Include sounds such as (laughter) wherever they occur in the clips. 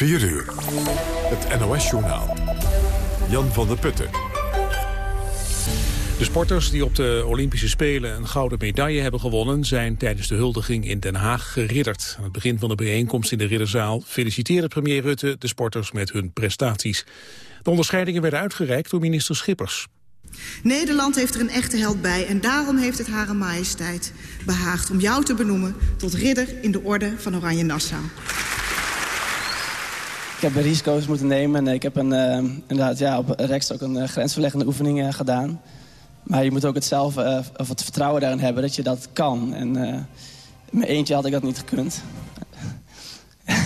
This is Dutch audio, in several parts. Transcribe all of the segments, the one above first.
4 uur. Het NOS-journaal. Jan van der Putten. De sporters die op de Olympische Spelen een gouden medaille hebben gewonnen... zijn tijdens de huldiging in Den Haag geridderd. Aan het begin van de bijeenkomst in de Ridderzaal... feliciteerde premier Rutte de sporters met hun prestaties. De onderscheidingen werden uitgereikt door minister Schippers. Nederland heeft er een echte held bij en daarom heeft het Hare Majesteit behaagd om jou te benoemen tot ridder in de orde van Oranje Nassau. Ik heb risico's moeten nemen en ik heb een, uh, inderdaad ja, op rechts ook een uh, grensverleggende oefening uh, gedaan. Maar je moet ook het zelf, of het vertrouwen daarin hebben dat je dat kan. En in mijn eentje had ik dat niet gekund. (laughs)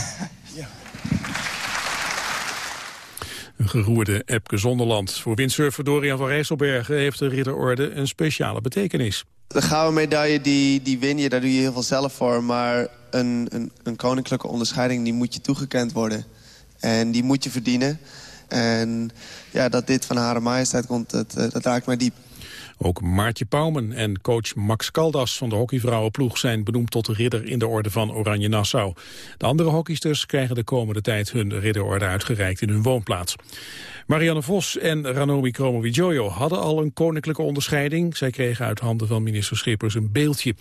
Een geroerde Epke Zonderland. Voor windsurfer Dorian van Rijsselbergen heeft de ridderorde een speciale betekenis. De gouden medaille die, die win je, daar doe je heel veel zelf voor. Maar een, een, een koninklijke onderscheiding die moet je toegekend worden. En die moet je verdienen. En ja, dat dit van Hare Majesteit komt, dat, dat raakt mij diep. Ook Maartje Pauwmen en coach Max Caldas van de hockeyvrouwenploeg... zijn benoemd tot ridder in de orde van Oranje Nassau. De andere hockeysters krijgen de komende tijd hun ridderorde uitgereikt in hun woonplaats. Marianne Vos en Ranomi Kromowidjojo hadden al een koninklijke onderscheiding. Zij kregen uit handen van minister Schippers een beeldje.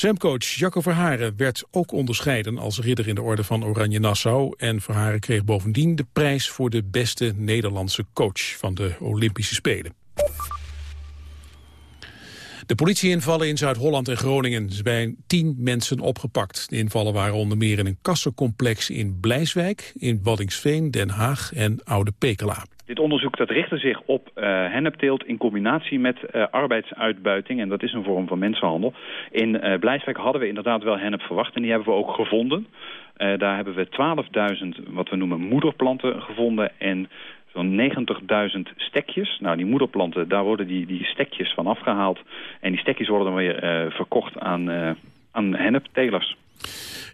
Zwemcoach Jacco Verharen werd ook onderscheiden als ridder in de orde van Oranje Nassau. En Verharen kreeg bovendien de prijs voor de beste Nederlandse coach van de Olympische Spelen. De politieinvallen in Zuid-Holland en Groningen zijn tien mensen opgepakt. De invallen waren onder meer in een kassencomplex in Blijswijk, in Waddingsveen, Den Haag en Oude Pekela. Dit onderzoek dat richtte zich op uh, hennepteelt in combinatie met uh, arbeidsuitbuiting. En dat is een vorm van mensenhandel. In uh, Blijswijk hadden we inderdaad wel hennep verwacht en die hebben we ook gevonden. daar hebben we 12.000 wat we noemen moederplanten gevonden en zo'n 90.000 stekjes. Nou, die moederplanten, daar worden die, die stekjes van afgehaald. En die stekjes worden dan weer verkocht aan, aan henneptelers.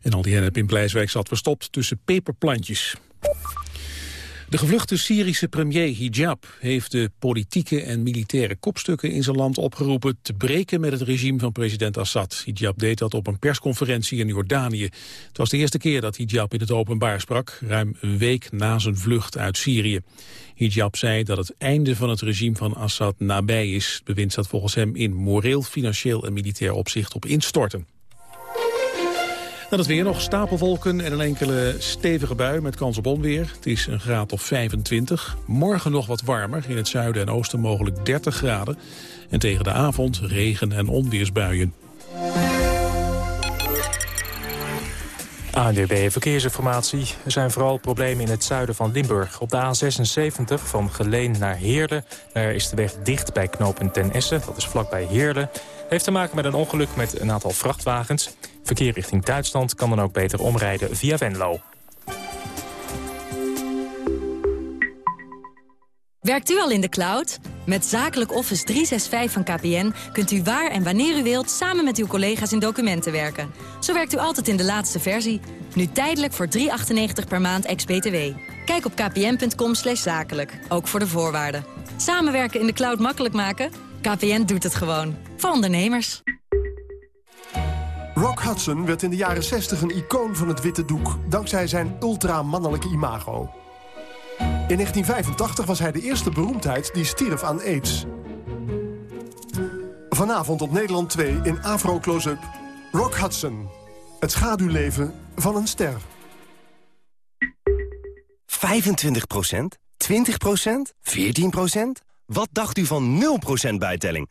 En al die hennep in Blijswijk zat verstopt tussen peperplantjes. De gevluchte Syrische premier Hijab heeft de politieke en militaire kopstukken in zijn land opgeroepen te breken met het regime van president Assad. Hijab deed dat op een persconferentie in Jordanië. Het was de eerste keer dat Hijab in het openbaar sprak, ruim een week na zijn vlucht uit Syrië. Hijab zei dat het einde van het regime van Assad nabij is. Het bewind staat volgens hem in moreel, financieel en militair opzicht op instorten. Dan het weer nog stapelwolken en een enkele stevige bui met kans op onweer. Het is een graad of 25. Morgen nog wat warmer, in het zuiden en oosten mogelijk 30 graden. En tegen de avond regen- en onweersbuien. ANDB Verkeersinformatie. Er zijn vooral problemen in het zuiden van Limburg. Op de A76 van Geleen naar Heerlen. Daar is de weg dicht bij knooppunt Ten Essen. Dat is vlakbij Heerlen. Heeft te maken met een ongeluk met een aantal vrachtwagens. Verkeer richting Duitsland kan dan ook beter omrijden via Venlo. Werkt u al in de cloud? Met Zakelijk Office 365 van KPN kunt u waar en wanneer u wilt... samen met uw collega's in documenten werken. Zo werkt u altijd in de laatste versie. Nu tijdelijk voor 3,98 per maand ex-BTW. Kijk op kpn.com zakelijk, ook voor de voorwaarden. Samenwerken in de cloud makkelijk maken? KPN doet het gewoon. Voor ondernemers. Rock Hudson werd in de jaren 60 een icoon van het witte doek... dankzij zijn ultramannelijke imago. In 1985 was hij de eerste beroemdheid die stierf aan aids. Vanavond op Nederland 2 in Afro Close-up. Rock Hudson. Het schaduwleven van een ster. 25% 20% 14% Wat dacht u van 0% bijtelling?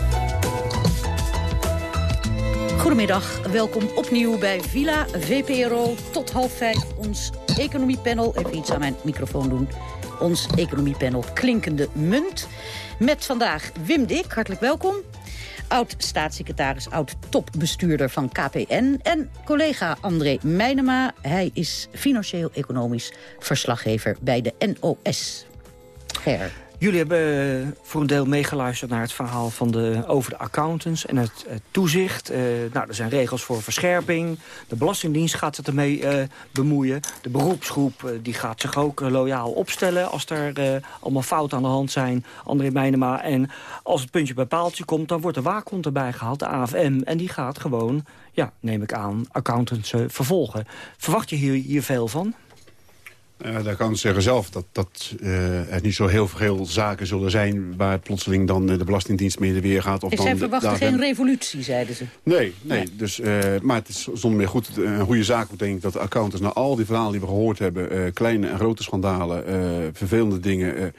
Goedemiddag, welkom opnieuw bij Villa VPRO. Tot half vijf ons economiepanel. Even iets aan mijn microfoon doen. Ons economiepanel Klinkende Munt. Met vandaag Wim Dik, hartelijk welkom. oud-staatssecretaris, oud-topbestuurder van KPN... en collega André Meijnema. Hij is financieel-economisch verslaggever bij de NOS. Ger. Jullie hebben eh, voor een deel meegeluisterd naar het verhaal van de, over de accountants en het, toezicht. Uh, nou, er zijn regels voor verscherping. De Belastingdienst gaat zich ermee bemoeien. De beroepsgroep die gaat zich ook loyaal opstellen als er allemaal fouten aan de hand zijn. André Meijnema. En als het puntje bij paaltje komt, dan wordt de waakhond erbij gehaald, de AFM. En die gaat gewoon, ja, neem ik aan, accountants vervolgen. Verwacht je hier, hier veel van? Uh, daar kan zeggen zelf dat, dat uh, er niet zo heel veel zaken zullen zijn... waar plotseling dan de Belastingdienst mee de weer gaat. Of dan zij verwachten geen revolutie, zeiden ze. Nee, nee dus, uh, maar het is zonder meer goed. Een goede zaak denk ik dat de accountants... na al die verhalen die we gehoord hebben... kleine en grote schandalen, vervelende dingen...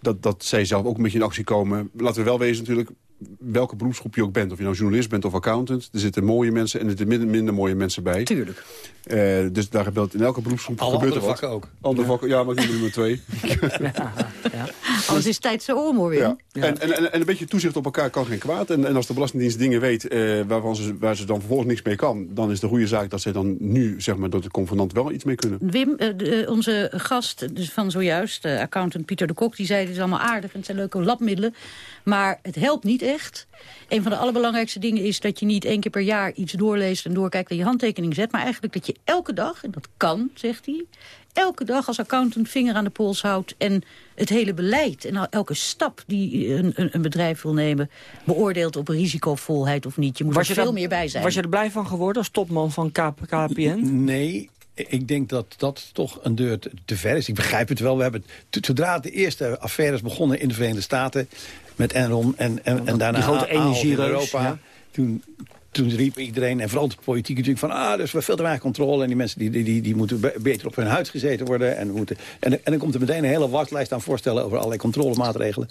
dat, dat zij zelf ook een beetje in actie komen. Laten we wel wezen natuurlijk welke beroepsgroep je ook bent. Of je nou journalist bent of accountant. Er zitten mooie mensen en er zitten minder, minder mooie mensen bij. Tuurlijk. Uh, dus daar gebeurt in elke beroepsgroep Alle gebeurt andere er wat. vakken ook. Andere vakken, ja, maar ik noem er maar twee. (laughs) ja, ja. Alles is tijd zo om, hoor. Ja. En, en, en, een beetje toezicht op elkaar kan geen kwaad. En, en als de Belastingdienst dingen weet uh, waarvan ze, waar ze dan vervolgens niks mee kan... dan is de goede zaak dat ze dan nu, zeg maar, door de convenant wel iets mee kunnen. Wim, uh, de, onze gast dus van zojuist, accountant Pieter de Kok... die zei, het is allemaal aardig en het zijn leuke labmiddelen. Maar het helpt niet echt. Een van de allerbelangrijkste dingen is dat je niet één keer per jaar iets doorleest... en doorkijkt en je handtekening zet. Maar eigenlijk dat je elke dag, en dat kan, zegt hij... elke dag als accountant vinger aan de pols houdt... en het hele beleid en elke stap die een, een, een bedrijf wil nemen... beoordeelt op risicovolheid of niet. Je moet er veel meer bij zijn. Was je er blij van geworden als topman van KPN? Nee, ik denk dat dat toch een deur te, ver is. Ik begrijp het wel. We hebben, zodra de eerste affaires begonnen in de Verenigde Staten... met Enron en, en, en daarna Die grote in Europa... Toen, toen riep iedereen, en vooral de politiek natuurlijk... van ah, dus we veel te weinig controle... en die mensen die, die, die, die moeten beter op hun huid gezeten worden. En, moeten, en, en dan komt er meteen een hele waslijst aan voorstellen... over allerlei controlemaatregelen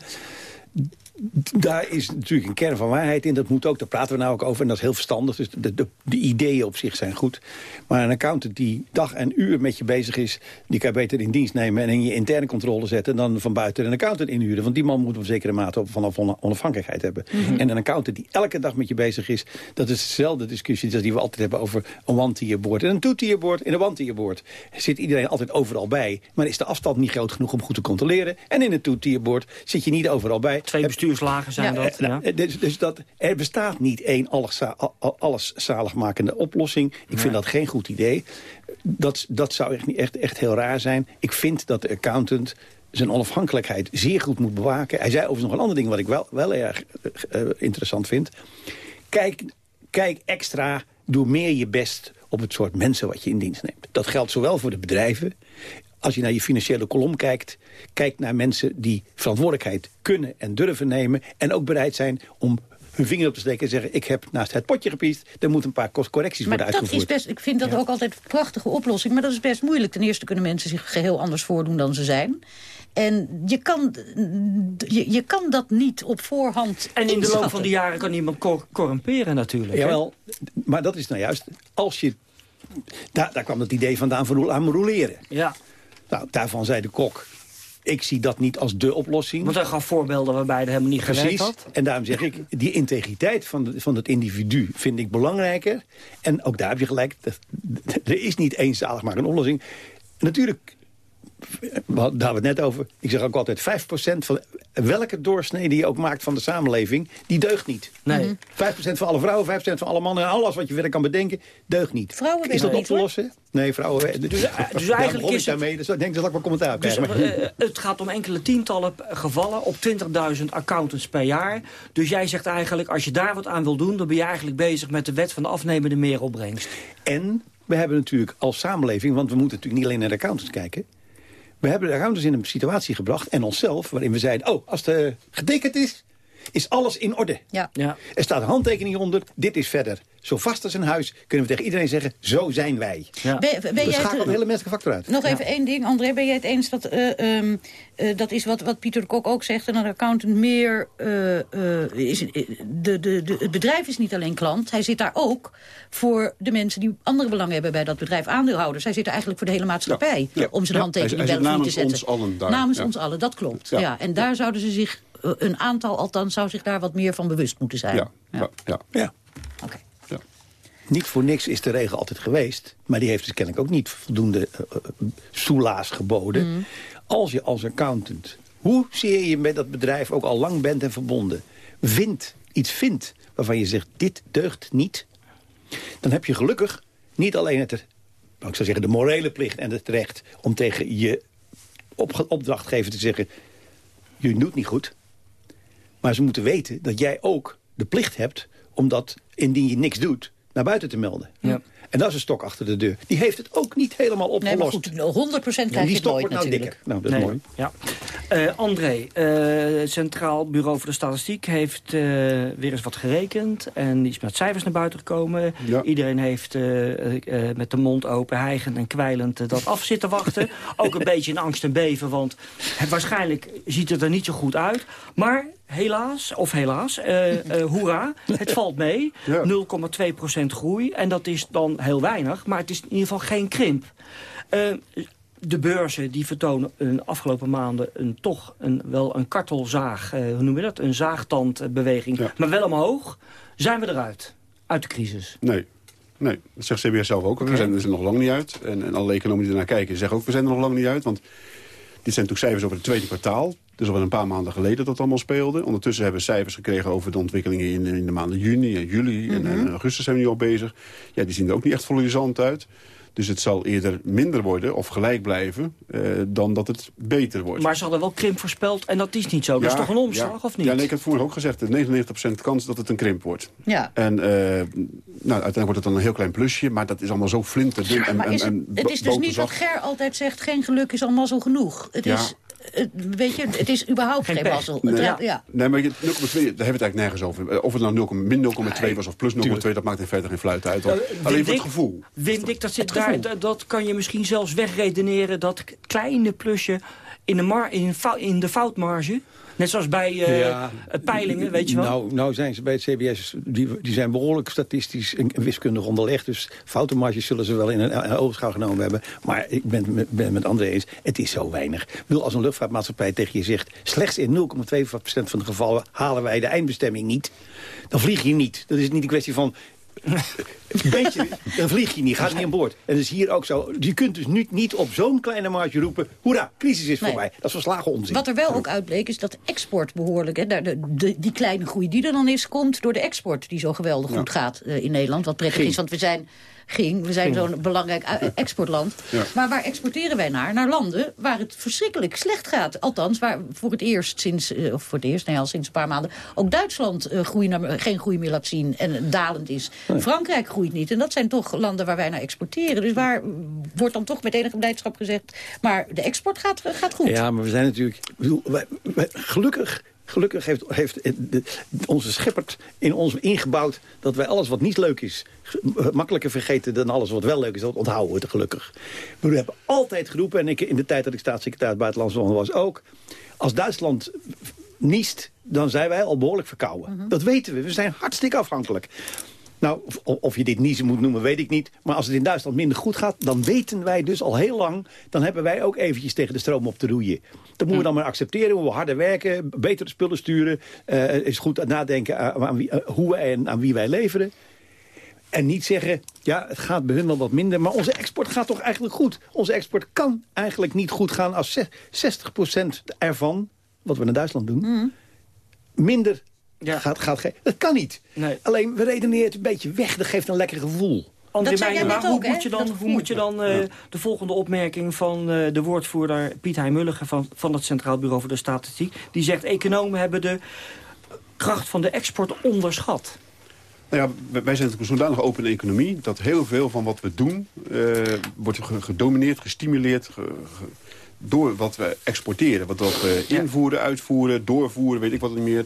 daar is natuurlijk een kern van waarheid in. Dat moet ook, daar praten we nou ook over. En dat is heel verstandig. Dus de, de, de, ideeën op zich zijn goed. Maar een accountant die dag en uur met je bezig is... die kan je beter in dienst nemen en in je interne controle zetten... dan van buiten een accountant inhuren. Want die man moet op zekere mate van onafhankelijkheid hebben. Mhm. En een accountant die elke dag met je bezig is... dat is dezelfde discussie als die we altijd hebben over een one-tier board. En een two-tier board in een one-tier board zit iedereen altijd overal bij. Maar is de afstand niet groot genoeg om goed te controleren. En in een two-tier board zit je niet overal bij. Twee bestuurslagen zijn dat. Nou, ja. dus, dus, dat, er bestaat niet één alles, alles zaligmakende oplossing. Ik vind dat geen goed idee. Dat, dat zou echt, echt, echt heel raar zijn. Ik vind dat de accountant zijn onafhankelijkheid zeer goed moet bewaken. Hij zei overigens nog een ander ding wat ik wel, wel erg uh, interessant vind. Kijk, kijk extra, doe meer je best op het soort mensen wat je in dienst neemt. Dat geldt zowel voor de bedrijven als je naar je financiële kolom kijkt... kijk naar mensen die verantwoordelijkheid kunnen en durven nemen... en ook bereid zijn om hun vinger op te steken en zeggen... ik heb naast het potje gepiest, er moeten een paar correcties maar worden uitgevoerd. Dat is best, ik vind dat ook altijd een prachtige oplossing, maar dat is best moeilijk. Ten eerste kunnen mensen zich geheel anders voordoen dan ze zijn. En je kan, je, je kan dat niet op voorhand En in de loop van de jaren kan iemand cor corrumperen natuurlijk. Jawel, maar dat is nou juist, als je... Daar, daar kwam het idee vandaan van aan roleren. Ja. Nou, daarvan zei de kok, ik zie dat niet als de oplossing. Want hij gaf voorbeelden waarbij het helemaal niet Precies. gewerkt had. En daarom zeg ik, die integriteit van, de, van het individu vind ik belangrijker. En ook daar heb je gelijk, er is niet één zaligmakende oplossing. Natuurlijk daar hadden we het net over. Ik zeg ook altijd 5% van welke doorsnede je ook maakt van de samenleving, die deugt niet. Nee. 5% van alle vrouwen, 5% van alle mannen en alles wat je verder kan bedenken, deugt niet. Vrouwen is dat niet, op te lossen? Nee, vrouwen. Dus, dus eigenlijk is het... dus ik denk dat ik wel commentaar dus, krijg. uh, het gaat om enkele tientallen gevallen op 20.000 accountants per jaar. Dus jij zegt eigenlijk, als je daar wat aan wil doen... dan ben je eigenlijk bezig met de wet van de afnemende meeropbrengst. En we hebben natuurlijk als samenleving... want we moeten natuurlijk niet alleen naar de accountants kijken... We hebben de accountants in een situatie gebracht, en onszelf... waarin we zeiden, oh, als het getekend is, is alles in orde. Ja. Ja. Er staat een handtekening onder, dit is verder. Zo vast als een huis kunnen we tegen iedereen zeggen, zo zijn wij. Ja. Ben, ben Dat jij schakelt het, een hele menselijke factor uit. Nog even één ding, André. Ben jij het eens dat, uh, um, uh, dat is wat, wat Pieter de Kok ook zegt... en een accountant meer... Uh, is, de, de, de, het bedrijf is niet alleen klant. Hij zit daar ook voor de mensen die andere belangen hebben bij dat bedrijf. Aandeelhouders. Hij zit er eigenlijk voor de hele maatschappij. Ja. Om zijn Ja. handtekening bij te namens zetten. ons allen daar. Namens Ja. ons allen, dat klopt. Ja. Ja. En daar zouden ze zich eh, een aantal althans zou zich daar wat meer van bewust moeten zijn. Ja, ja. ja. Ja. Oké. Niet voor niks is de regel altijd geweest. Maar die heeft dus kennelijk ook niet voldoende uh, uh, soelaas geboden. Mhm. Als je als accountant, hoezeer je met dat bedrijf ook al lang bent en verbonden... vindt, iets vindt waarvan je zegt, dit deugt niet... dan heb je gelukkig niet alleen het, ik zou zeggen, de morele plicht en het recht... om tegen je op, opdrachtgever te zeggen, je doet niet goed. Maar ze moeten weten dat jij ook de plicht hebt... om dat, indien je niks doet, naar buiten te melden. Ja. En dat is een stok achter de deur. Die heeft het ook niet helemaal Nee, maar opgelost. goed, 100% krijg Ja, je die het stok nooit wordt nou natuurlijk. dikker. Nou, dat is Nee, mooi. Ja. Eh, André, eh, het Centraal Bureau voor de Statistiek heeft eh, weer eens wat gerekend. En die is met cijfers naar buiten gekomen. Ja. Iedereen heeft eh, eh, met de mond open, hijgend en kwijlend dat af zitten wachten. (laughs) Ook een beetje in angst en beven, want het, waarschijnlijk ziet het er niet zo goed uit. Maar helaas, of helaas, eh, hoera, het (laughs) valt mee. Ja. 0,2% groei. En dat is dan heel weinig, maar het is in ieder geval geen krimp. Eh, de beurzen die vertonen een afgelopen maanden een, toch een, wel een kartelzaag, hoe noem je dat? Een zaagtandbeweging, Ja. maar wel omhoog. Zijn we eruit? Uit de crisis? Nee. Nee, dat zegt CBS zelf ook. We zijn er nog lang niet uit. En, en alle economen die ernaar kijken zeggen ook, we zijn er nog lang niet uit. Want dit zijn natuurlijk cijfers over het tweede kwartaal. Dus al wel een paar maanden geleden dat dat allemaal speelde. Ondertussen hebben we cijfers gekregen over de ontwikkelingen in, in de maanden juni en juli. en, en augustus zijn we nu al bezig. Ja, die zien er ook niet echt florisant uit. Dus het zal eerder minder worden of gelijk blijven eh, dan dat het beter wordt. Maar ze hadden wel krimp voorspeld en dat is niet zo. dat is toch een omslag, ja. of niet? Ja, nee, ik heb het vorige ook gezegd. Er is 99% kans dat het een krimp wordt. Ja. En eh, nou, uiteindelijk wordt het dan een heel klein plusje. Maar dat is allemaal zo flinterdun en, Maar en, en het is dus niet wat. Ger altijd zegt, geen geluk is allemaal zo genoeg. Het Ja. is, weet je, het is überhaupt geen, mazzel. Nee, ja. ja. nee, maar je- 0,2, daar hebben we het eigenlijk nergens over. Eh, Of het nou 0, min 0,2 was of plus 0,2, dat maakt in feite geen fluit uit. Eh, Alleen voor het gevoel. Wim Dik, dat, zit daar, dat, dat kan je misschien zelfs wegredeneren... dat kleine plusje in de, mar, in, in de foutmarge... net zoals bij Ja. eh, peilingen, weet je wel... Nou, nou zijn ze bij het CBS, die, die zijn behoorlijk statistisch en wiskundig onderlegd. Dus foutenmarges zullen ze wel in een, oogschouw genomen hebben. Maar ik ben ben met André eens, het is zo weinig. Ik bedoel, als een luchtvaartmaatschappij tegen je zegt... slechts in 0,2% van de gevallen halen wij de eindbestemming niet... dan vlieg je niet. Dat is niet een kwestie van... Beetje, dan vlieg je niet, gaat niet aan boord. En dat is hier ook zo. Je kunt dus nu niet op zo'n kleine marge roepen... hoera, crisis is Nee. voorbij. Dat is verslagen onzin. Wat er wel ook uitbleek is dat export behoorlijk... Hè, de, de- die kleine groei die er dan is, komt door de export... die zo geweldig goed gaat eh, in Nederland. Wat prettig is, want we zijn... Ging. We zijn zo'n belangrijk eh, exportland. Ja. Maar waar exporteren wij naar? Naar landen waar het verschrikkelijk slecht gaat. Althans, waar voor het eerst sinds, eh, of voor het eerst, nee, al sinds een paar maanden... ook Duitsland eh, groei naar, geen groei meer laat zien en dalend is. Frankrijk groeit niet. En dat zijn toch landen waar wij naar exporteren. Dus waar wordt dan toch met enige blijdschap gezegd... maar de export gaat, gaat goed. Ja, maar we zijn natuurlijk... ik bedoel, wij- wij- gelukkig, gelukkig heeft, heeft de- onze schepper in ons ingebouwd... dat wij alles wat niet leuk is... ge- makkelijker vergeten dan alles wat wel leuk is. Dat onthouden we gelukkig. Maar we hebben altijd geroepen... en ik, in de tijd dat ik staatssecretaris Buitenlandse Zaken was ook... als Duitsland niest, dan zijn wij al behoorlijk verkouden. Dat weten we. We zijn hartstikke afhankelijk. Nou, of, of je dit niezen moet noemen, weet ik niet. Maar als het in Duitsland minder goed gaat, dan weten wij dus al heel lang... dan hebben wij ook eventjes tegen de stroom op te roeien. Dat moeten we dan maar accepteren. We moeten harder werken, betere spullen sturen. eh, is goed nadenken aan, aan wie, eh, hoe wij en aan wie wij leveren. En niet zeggen, ja, het gaat bij hun wel wat minder... maar onze export gaat toch eigenlijk goed? Onze export kan eigenlijk niet goed gaan als zes- 60% ervan... wat we naar Duitsland doen, minder Ja. gaat, gaat ge- Dat kan niet. Nee. Alleen, we redeneren het een beetje weg. Dat geeft een lekker gevoel. André Dat zei jij Meijner, net hoe ook, hè? moet je dan, hoe moet je dan eh, de volgende opmerking van eh, de woordvoerder Piet Heijmulligen van, van het Centraal Bureau voor de Statistiek, die zegt economen hebben de kracht van de export onderschat. Nou ja, wij zijn natuurlijk een zodanig open economie... dat heel veel van wat we doen eh, wordt ge- gedomineerd, gestimuleerd... ge- ge- door wat we exporteren. Wat, we Ja. invoeren, uitvoeren, doorvoeren, weet ik wat niet meer.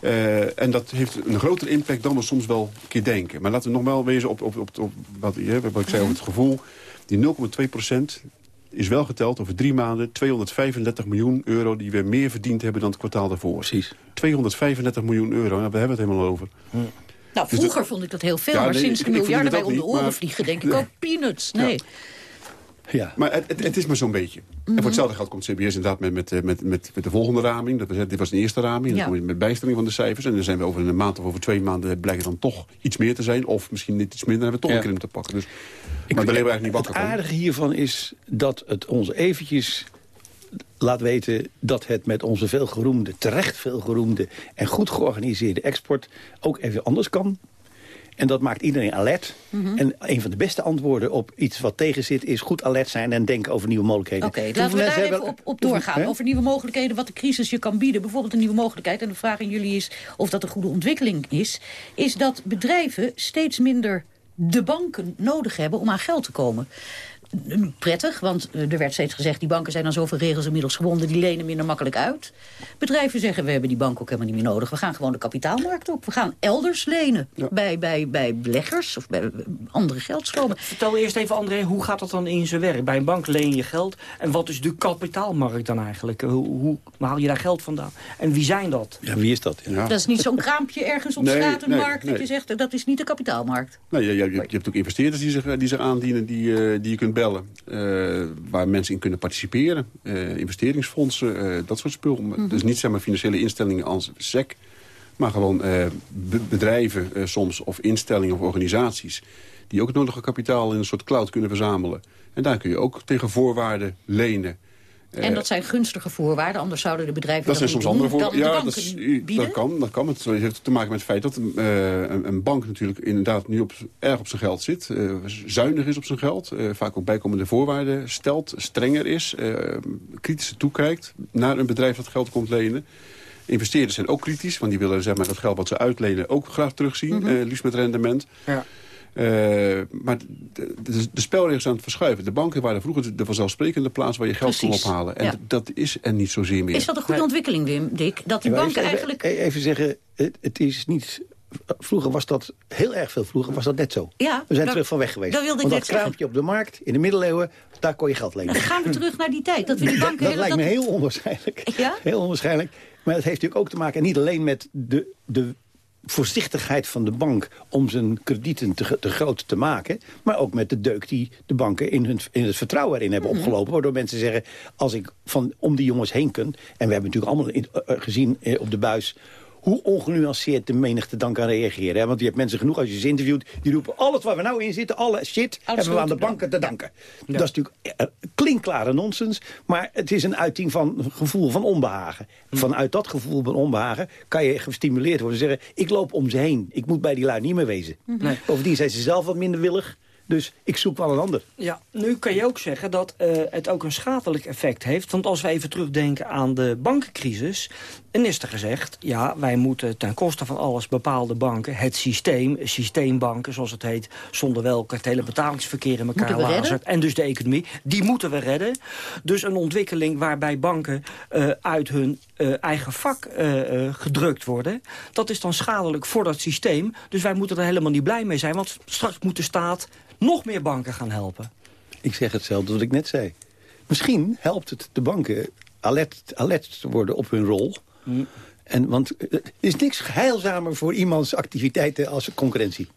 Eh, en dat heeft een grotere impact dan we soms wel een keer denken. Maar laten we nog wel wezen op, op, op, op wat, hè, wat ik zei over het gevoel. Die 0,2 procent is wel geteld over drie maanden 235 miljoen euro... die we meer verdiend hebben dan het kwartaal daarvoor. Precies. 235 miljoen euro, nou, we hebben het helemaal over. Nou, vroeger vond ik dat heel veel, Ja, maar nee, sinds de miljarden het om de oren maar- vliegen, denk ik (laughs) ook peanuts. Nee. Ja. Maar het, het, het is maar zo'n beetje. En Mhm. voor hetzelfde geld komt CBS inderdaad met, met, met, met, met de volgende raming. Dat was, dit was de eerste raming. Ja. dan kom je met bijstelling van de cijfers. En dan zijn we over een maand of over twee maanden... blijkt het dan toch iets meer te zijn. Of misschien niet iets minder. Dan hebben we toch Ja. een krimp te pakken. Dus, maar daar leven we eigenlijk niet Het wakker aardige hiervan is dat het ons eventjes laat weten... dat het met onze veelgeroemde, terecht veelgeroemde... en goed georganiseerde export ook even anders kan. En dat maakt iedereen alert. Mhm. En een van de beste antwoorden op iets wat tegen zit... is goed alert zijn en denken over nieuwe mogelijkheden. Oké, Hoeveel laten we daar even hebben- op, op doorgaan. Over nieuwe mogelijkheden, wat de crisis je kan bieden. Bijvoorbeeld een nieuwe mogelijkheid, en de vraag aan jullie is... of dat een goede ontwikkeling is... is dat bedrijven steeds minder de banken nodig hebben om aan geld te komen. Prettig, want eh, er werd steeds gezegd... die banken zijn aan zoveel regels inmiddels gebonden... die lenen minder makkelijk uit. Bedrijven zeggen, we hebben die bank ook helemaal niet meer nodig. We gaan gewoon de kapitaalmarkt op. We gaan elders lenen. Bij, bij, bij beleggers of bij eh, andere geldstromen. Vertel eerst even, André, hoe gaat dat dan in zijn werk? Bij een bank leen je geld. En wat is de kapitaalmarkt dan eigenlijk? Hoe, hoe haal je daar geld vandaan? En wie zijn dat? Ja, wie is dat? Dat is niet zo'n kraampje ergens op Nee, straat, een nee, markt... dat je zegt, dat is niet de kapitaalmarkt. Nou, je, je, je hebt ook investeerders die zich, die zich aandienen, die, eh, die je kunt bellen. eh, waar mensen in kunnen participeren. Eh, investeringsfondsen, eh, dat soort spul. Mhm. Dus niet zeg maar financiële instellingen als SEC. Maar gewoon be- bedrijven soms, of instellingen of organisaties... die ook het nodige kapitaal in een soort cloud kunnen verzamelen. En daar kun je ook tegen voorwaarden lenen. En Eh, dat zijn gunstige voorwaarden, anders zouden de bedrijven dat zijn niet soms andere doen voorwaarden. dan Ja, de dat, is, kan. Dat kan. Het heeft te maken met het feit dat eh, een, een bank natuurlijk inderdaad nu op, erg op zijn geld zit. eh, zuinig is op zijn geld. eh, vaak ook bijkomende voorwaarden stelt. Strenger is. eh kritischer toekijkt naar een bedrijf dat geld komt lenen. Investeerders zijn ook kritisch. Want die willen zeg maar, dat geld wat ze uitlenen ook graag terugzien. Eh, liefst met rendement. Ja. Eh, maar de, de, de spelregels aan het verschuiven. De banken waren vroeger de vanzelfsprekende plaats waar je geld kon ophalen. En ja. dat is er niet zozeer meer. Is dat een goede ontwikkeling, Wim, Dick? Dat die banken even, eigenlijk... Even, even zeggen, het, het is niet... Vroeger was dat, heel erg veel vroeger, was dat net zo. Ja, We zijn dat- terug van weg geweest. dat wilde ik Want net dat kraampje op de markt, in de middeleeuwen, daar kon je geld lenen. Dan gaan we terug naar die tijd. Dat we die banken dat hele- lijkt me heel onwaarschijnlijk. Ja? Heel onwaarschijnlijk. Maar het heeft natuurlijk ook te maken, niet alleen met de, de voorzichtigheid van de bank... om zijn kredieten te, te groot te maken... maar ook met de deuk die de banken in, hun, in het vertrouwen erin hebben Mhm. opgelopen. Waardoor mensen zeggen, als ik van, om die jongens heen kan... en we hebben natuurlijk allemaal in- eh, gezien eh, op de buis hoe ongenuanceerd de menigte dan kan reageren. Hè? Want je hebt mensen genoeg als je ze interviewt... die roepen, alles waar we nou in zitten, alle shit... hebben we aan de banken te danken. Dat is natuurlijk eh, klinkklare nonsens... maar het is een uiting van een gevoel van onbehagen. Vanuit dat gevoel van onbehagen kan je gestimuleerd worden. Zeggen, ik loop om ze heen. Ik moet bij die lui niet meer wezen. Nee. Bovendien zijn ze zelf wat minder willig... Dus ik zoek wel een ander. Ja, nu kan je ook zeggen dat eh, het ook een schadelijk effect heeft. Want als we even terugdenken aan de bankencrisis... en is er gezegd, ja, wij moeten ten koste van alles bepaalde banken... het systeem, systeembanken zoals het heet... zonder welke het hele betalingsverkeer in elkaar lazert... en dus de economie, die moeten we redden. Dus een ontwikkeling waarbij banken eh, uit hun eh, eigen vak eh, eh, gedrukt worden... dat is dan schadelijk voor dat systeem. Dus wij moeten er helemaal niet blij mee zijn... want straks moet de staat nog meer banken gaan helpen. Ik zeg hetzelfde wat ik net zei. Misschien helpt het de banken alert, alert te worden op hun rol. En, want eh, er is niks heilzamer voor iemands activiteiten als concurrentie.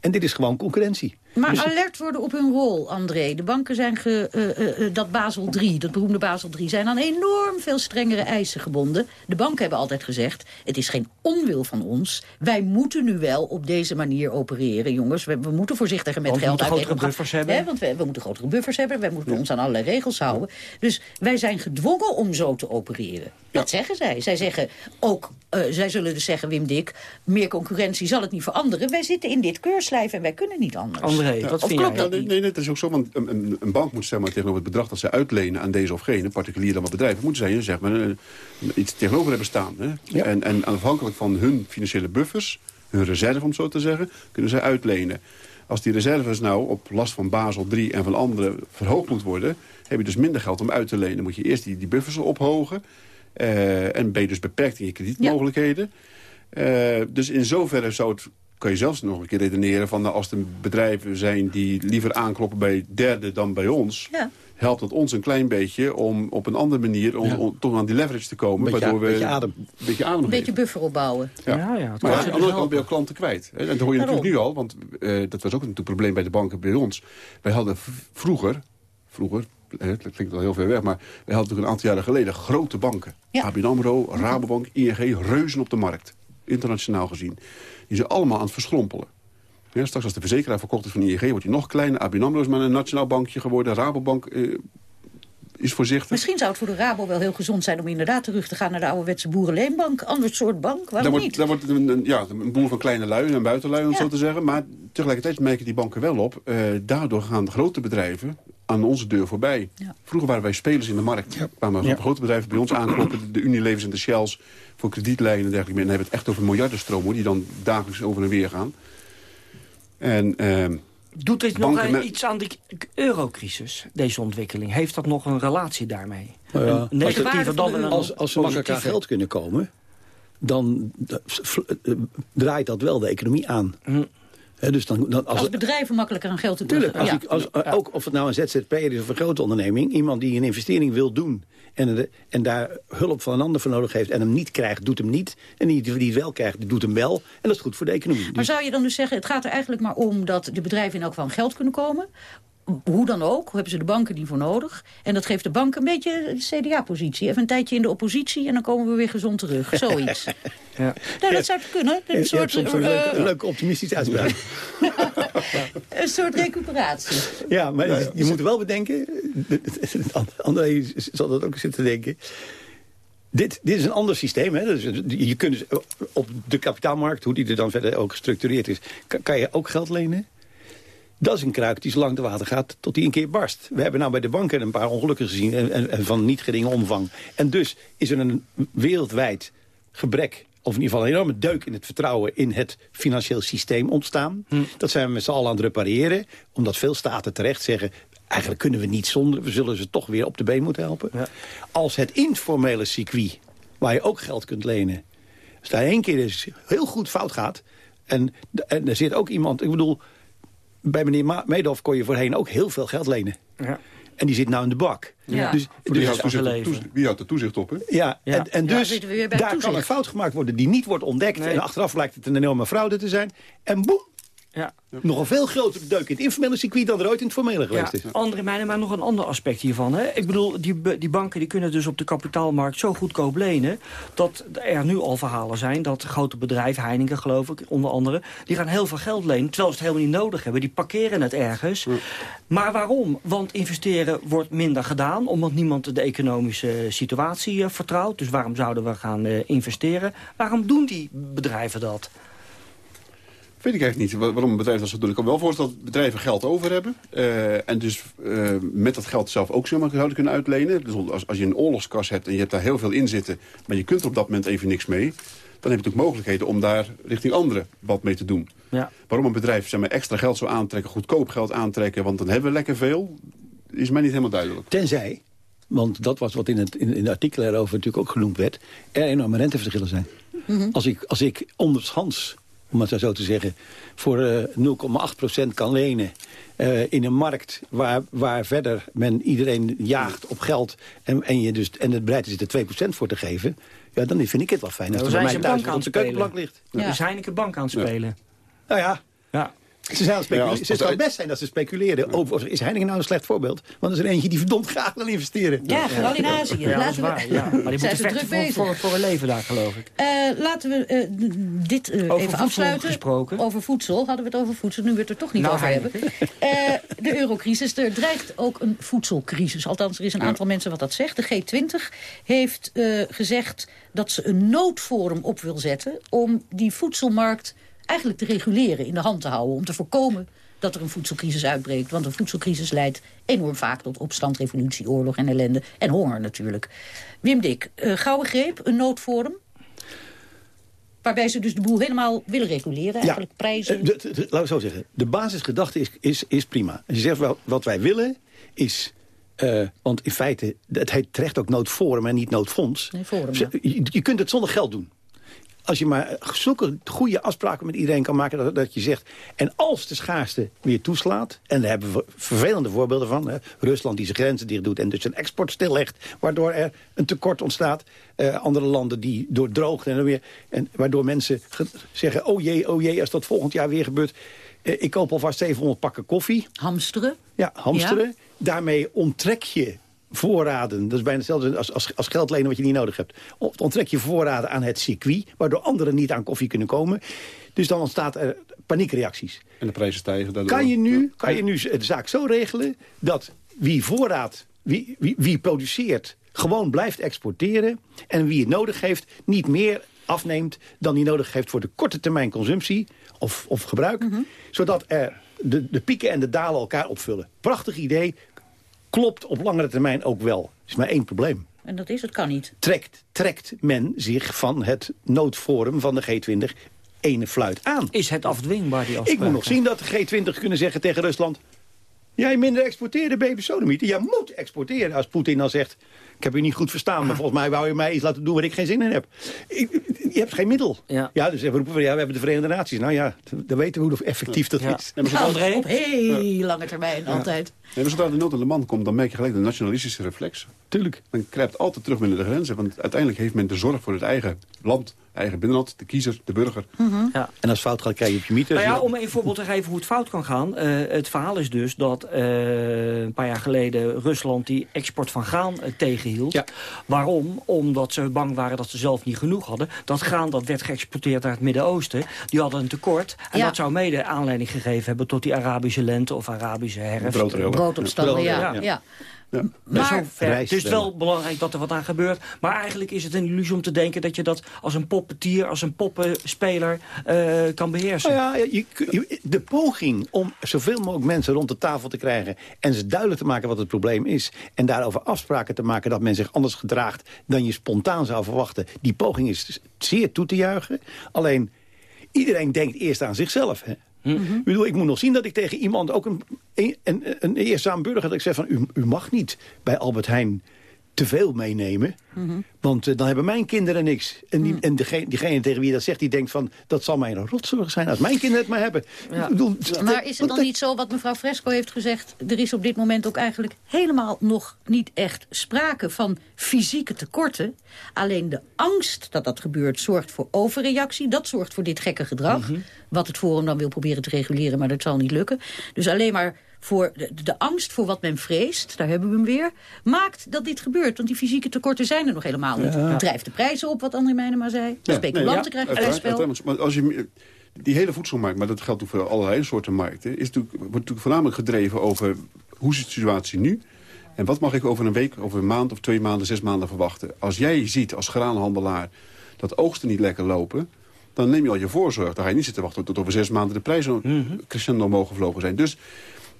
En dit is gewoon concurrentie. Maar Dus- alert worden op hun rol, André. De banken zijn, ge, eh, eh, eh, dat Basel 3, dat beroemde Basel 3... zijn aan enorm veel strengere eisen gebonden. De banken hebben altijd gezegd, het is geen onwil van ons. Wij moeten nu wel op deze manier opereren, jongens. We, we moeten voorzichtiger met Want we geld moeten grotere uitgeven. buffers hebben. Hè, want we, we moeten grotere buffers hebben. Wij moeten ons aan allerlei regels houden. Dus wij zijn gedwongen om zo te opereren. Dat zeggen zij. Zij zeggen ook, eh, zij zullen dus zeggen, Wim Dik... meer concurrentie zal het niet veranderen. Wij zitten in dit en wij kunnen niet anders. André, wat of vind klopt jij? dat nee, nee, dat is ook zo. Want een, een, een bank moet zeg maar, tegenover het bedrag dat ze uitlenen aan deze of gene, particulier dan wat bedrijven, moeten zij zeg maar, een- iets tegenover hebben staan. Hè? En, en afhankelijk van hun financiële buffers, hun reserve om het zo te zeggen, kunnen zij uitlenen. Als die reserves nou op last van Basel 3 en van anderen verhoogd moet worden, heb je dus minder geld om uit te lenen. moet je eerst die, die buffers ophogen. eh, en ben je dus beperkt in je kredietmogelijkheden. Eh, dus in zoverre zou het, kan je zelfs nog een keer redeneren... van nou, als er bedrijven zijn die liever aankloppen bij derden dan bij ons... Ja. helpt het ons een klein beetje om op een andere manier om, Ja. om toch aan die leverage te komen. Beetje- waardoor we beetje adem. Een beetje adem Een beetje buffer opbouwen. Ja. Ja, maar aan de andere kant ben je klanten kwijt. Hè? En dat hoor je natuurlijk nu al, want eh, dat was ook een probleem bij de banken bij ons. Wij hadden vroeger vroeger, het klinkt al heel ver weg... maar we hadden natuurlijk een aantal jaren geleden grote banken. Ja. ABN AMRO, Rabobank, ING, reuzen op de markt. Internationaal gezien. Die zijn allemaal aan het verschrompelen. Ja, straks als de verzekeraar verkocht is van ING, wordt hij nog kleiner. ABN AMRO is maar een nationaal bankje geworden. Rabobank eh, is voorzichtig. Misschien zou het voor de Rabo wel heel gezond zijn... om inderdaad terug te gaan naar de ouderwetse boerenleenbank. Ander soort bank, waarom Daar wordt, niet? daar wordt een, ja, een boel van kleine lui en buitenlui, om zo te zeggen. Maar tegelijkertijd merken die banken wel op... eh, daardoor gaan grote bedrijven aan onze deur voorbij. Vroeger waren wij spelers in de markt. kwamen Ja. grote bedrijven bij ons aankloppen. de- De Unilevers en de Shells voor kredietlijnen en dergelijke. meer. En dan hebben we het echt over miljardensstromen... die dan dagelijks over en weer gaan. En... ehm, Doet dit banken nog met- eh, iets aan de eurocrisis, deze ontwikkeling? Heeft dat nog een relatie daarmee? Nou ja, een negatieve dan een als, als ze makkelijk aan geld kunnen komen... dan eh, draait dat wel de economie aan. Hè, dus dan, dan, Als als, bedrijven makkelijker aan geld te Tuurlijk, als ja. ik, als, ook of het nou een ZZP'er is of een grote onderneming... iemand die een investering wil doen en, en daar hulp van een ander voor nodig heeft... en hem niet krijgt, doet hem niet. En die die het wel krijgt, die doet hem wel. En dat is goed voor de economie. Maar Dus- zou je dan dus zeggen, het gaat er eigenlijk maar om... dat de bedrijven in elk geval aan geld kunnen komen... Hoe dan ook, hoe hebben ze de banken niet voor nodig. En dat geeft de bank een beetje de CDA-positie. Even een tijdje in de oppositie en dan komen we weer gezond terug. (laughs) Zoiets. Ja. Nou, dat zou kunnen. Een soort, soms een eh, leuke, een leuke optimistische uitspraak. (laughs) een soort recuperatie. Ja, maar je- je moet wel bedenken... André zal dat ook zitten denken... Dit, dit is een ander systeem. Hè? Dus je kunt dus op de kapitaalmarkt, hoe die er dan verder ook gestructureerd is... kan, kan je ook geld lenen. Dat is een kruik die zo lang te water gaat tot die een keer barst. We hebben nou bij de banken een paar ongelukken gezien... en, en, en van niet geringe omvang. En dus is er een wereldwijd gebrek... of in ieder geval een enorme deuk in het vertrouwen... in het financieel systeem ontstaan. Dat zijn we met z'n allen aan het repareren. Omdat veel staten terecht zeggen... eigenlijk kunnen we niet zonder, we zullen ze toch weer op de been moeten helpen. Als het informele circuit, waar je ook geld kunt lenen... als daar één keer eens heel goed fout gaat... en, en er zit ook iemand, ik bedoel... bij meneer Meedorf kon je voorheen ook heel veel geld lenen. Ja. En die zit nou in de bak. Ja. Dus, wie, dus- houdt toezicht, toezicht- wie houdt er toezicht op, hè? ja, Ja. en, en Ja, dus bij daar kan toezicht. een fout gemaakt worden die niet wordt ontdekt. Nee. En achteraf blijkt het een enorme fraude te zijn. En boem, Ja. nog een veel grotere deuk in het informele circuit... dan er ooit in het formele geweest Ja, is. André Meijnen, maar nog een ander aspect hiervan. Hè? Ik bedoel, die, die banken die kunnen dus op de kapitaalmarkt zo goedkoop lenen... dat er nu al verhalen zijn dat grote bedrijven, Heineken geloof ik, onder andere... die gaan heel veel geld lenen, terwijl ze het helemaal niet nodig hebben. Die parkeren het ergens. Maar waarom? Want investeren wordt minder gedaan... omdat niemand de economische situatie eh, vertrouwt. Dus waarom zouden we gaan eh, investeren? Waarom doen die bedrijven dat? Weet ik eigenlijk niet wa- waarom een bedrijf dat zo doen. Ik kan me wel voorstellen dat bedrijven geld over hebben. eh, en dus eh, met dat geld zelf ook zomaar zouden kunnen uitlenen. Dus als, als je een oorlogskas hebt en je hebt daar heel veel in zitten... maar je kunt er op dat moment even niks mee... dan heb je natuurlijk mogelijkheden om daar richting anderen wat mee te doen. Ja. Waarom een bedrijf zeg maar, extra geld zou aantrekken, goedkoop geld aantrekken... want dan hebben we lekker veel, is mij niet helemaal duidelijk. Tenzij, want dat was wat in het, in, in het artikel erover natuurlijk ook genoemd werd... er enorme renteverschillen zijn. Als ik, als ik onderhands, om het zo te zeggen... voor eh 0,8% kan lenen eh, in een markt waar, waar verder men iedereen jaagt op geld... en, en, je dus, en het bereid is er 2% voor te geven... Ja, dan vind ik het wel fijn. Nou, Als het zijn bij ze mij thuis bank op aan de het keukenplank spelen. ligt. Dus Heineken bank aan het spelen. Nou ja, Ja. Ze zijn het speculeren. Ja, als- het als kan de- best zijn dat ze speculeren. Over, is Heineken nou een slecht voorbeeld? Want er is er eentje die verdomd graag wil investeren. Ja, vooral in Azië. Ja, dat is waar. Ja. Maar die Zijn moeten druk voor, bezig. voor, voor een leven daar, geloof ik. Eh, laten we eh, dit eh, even afsluiten. gesproken. Over voedsel. Hadden we het over voedsel. Nu we het er toch niet Nou, over hebben. Eh, de eurocrisis. Er dreigt ook een voedselcrisis. Althans, er is een aantal mensen wat dat zegt. De G20 heeft eh, gezegd dat ze een noodforum op wil zetten... om die voedselmarkt eigenlijk te reguleren, in de hand te houden. Om te voorkomen dat er een voedselcrisis uitbreekt. Want een voedselcrisis leidt enorm vaak tot opstand, revolutie, oorlog en ellende. En honger natuurlijk. Wim Dik, eh gouden greep, een noodforum. Waarbij ze dus de boel helemaal willen reguleren. Eigenlijk prijzen. Eh, laten we zo zeggen. De basisgedachte is, is, is prima. Als je zegt, wel, wat wij willen is... eh, want in feite, het heet terecht ook noodforum en niet noodfonds. Nee, forum, je kunt het zonder geld doen. Als je maar zulke goede afspraken met iedereen kan maken... Dat, dat je zegt, en als de schaarste weer toeslaat... en daar hebben we vervelende voorbeelden van... Hè, Rusland die zijn grenzen dicht doet en dus zijn export stillegt... waardoor er een tekort ontstaat. Eh, andere landen die door droogte en, dan weer, en waardoor mensen ge- zeggen... oh jee, oh jee, als dat volgend jaar weer gebeurt... eh, ik koop alvast 700 pakken koffie. Hamsteren. Ja, hamsteren. Daarmee onttrek je voorraden, dat is bijna hetzelfde als, als, als geld lenen wat je niet nodig hebt. Ont- Onttrek je voorraden aan het circuit, waardoor anderen niet aan koffie kunnen komen. Dus dan ontstaat er paniekreacties. En de prijzen stijgen daardoor. Kan je nu, kan je nu de zaak zo regelen dat wie voorraad, wie, wie, wie produceert, gewoon blijft exporteren. En wie het nodig heeft, niet meer afneemt dan hij nodig heeft voor de korte termijn consumptie of, of gebruik. Zodat er de, de pieken en de dalen elkaar opvullen. Prachtig idee, klopt op langere termijn ook wel. Er is maar één probleem. En dat is, het kan niet. Trekt, trekt men zich van het noodforum van de G20 ene fluit aan. Is het afdwingbaar, die Ik afspraken? moet nog zien dat de G20 kunnen zeggen tegen Rusland... jij minder exporteren, baby sodomieten. Jij moet exporteren. Als Poetin dan zegt, ik heb u niet goed verstaan... maar volgens mij wou je mij iets laten doen waar ik geen zin in heb. Ik, je hebt geen middel. Ja, dus we roepen van, ja, we hebben de Verenigde Naties. Nou ja, dan weten we hoe effectief dat is. Nou, op heel lange termijn, altijd. Nee, maar zodra de nood aan de man komt, dan merk je gelijk de nationalistische reflex. Tuurlijk. Men krijgt altijd terug binnen de grenzen. Want uiteindelijk heeft men de zorg voor het eigen land, eigen binnenland, de kiezer, de burger. Ja. En als fout gaat, krijg je op je mythe. Nou ja, om een voorbeeld te geven hoe het fout kan gaan. Eh, het verhaal is dus dat eh, een paar jaar geleden Rusland die export van graan eh, tegenhield. Waarom? Omdat ze bang waren dat ze zelf niet genoeg hadden. Dat graan dat werd geëxporteerd naar het Midden-Oosten. Die hadden een tekort. En Ja. dat zou mede aanleiding gegeven hebben tot die Arabische lente of Arabische herfst. Broodrellen. Broodopstanden, ja. ja. Maar, Maar- het is wel belangrijk dat er wat aan gebeurt. Maar eigenlijk is het een illusie om te denken dat je dat als een poppetier, als een poppenspeler eh, kan beheersen. Nou ja, je, je- de poging om zoveel mogelijk mensen rond de tafel te krijgen... en ze duidelijk te maken wat het probleem is... en daarover afspraken te maken dat men zich anders gedraagt... dan je spontaan zou verwachten. Die poging is zeer toe te juichen. Alleen, iedereen denkt eerst aan zichzelf. Hè? Ik, bedoel, ik moet nog zien dat ik tegen iemand, ook een, een, een, een eerzaam burger... dat ik zeg van, u, u mag niet bij Albert Heijn te veel meenemen... Want eh, dan hebben mijn kinderen niks. En, die, en degene, diegene tegen wie dat zegt, die denkt van... dat zal mij een rotzorg zijn als mijn kinderen het maar hebben. Bedoel, Maar is het dan niet zo wat mevrouw Fresco heeft gezegd... er is op dit moment ook eigenlijk helemaal nog niet echt sprake van fysieke tekorten. Alleen de angst dat dat gebeurt zorgt voor overreactie. Dat zorgt voor dit gekke gedrag. Wat het Forum dan wil proberen te reguleren, maar dat zal niet lukken. Dus alleen maar voor de, de angst voor wat men vreest, daar hebben we hem weer... maakt dat dit gebeurt. Want die fysieke tekorten zijn er nog helemaal niet. Ja. Het drijft de prijzen op, wat André Meijnema zei. De speculanten krijgen vrij Uiteraard, spel. Maar als je, die hele voedselmarkt, maar dat geldt ook voor allerlei soorten markten... Is natuurlijk, wordt natuurlijk voornamelijk gedreven over hoe is de situatie nu... en wat mag ik over een week, over een maand of twee maanden, zes maanden verwachten. Als jij ziet als graanhandelaar dat oogsten niet lekker lopen... dan neem je al je voorzorg. Dan ga je niet zitten wachten tot over zes maanden de prijzen crescendo omhoog gevlogen zijn. Dus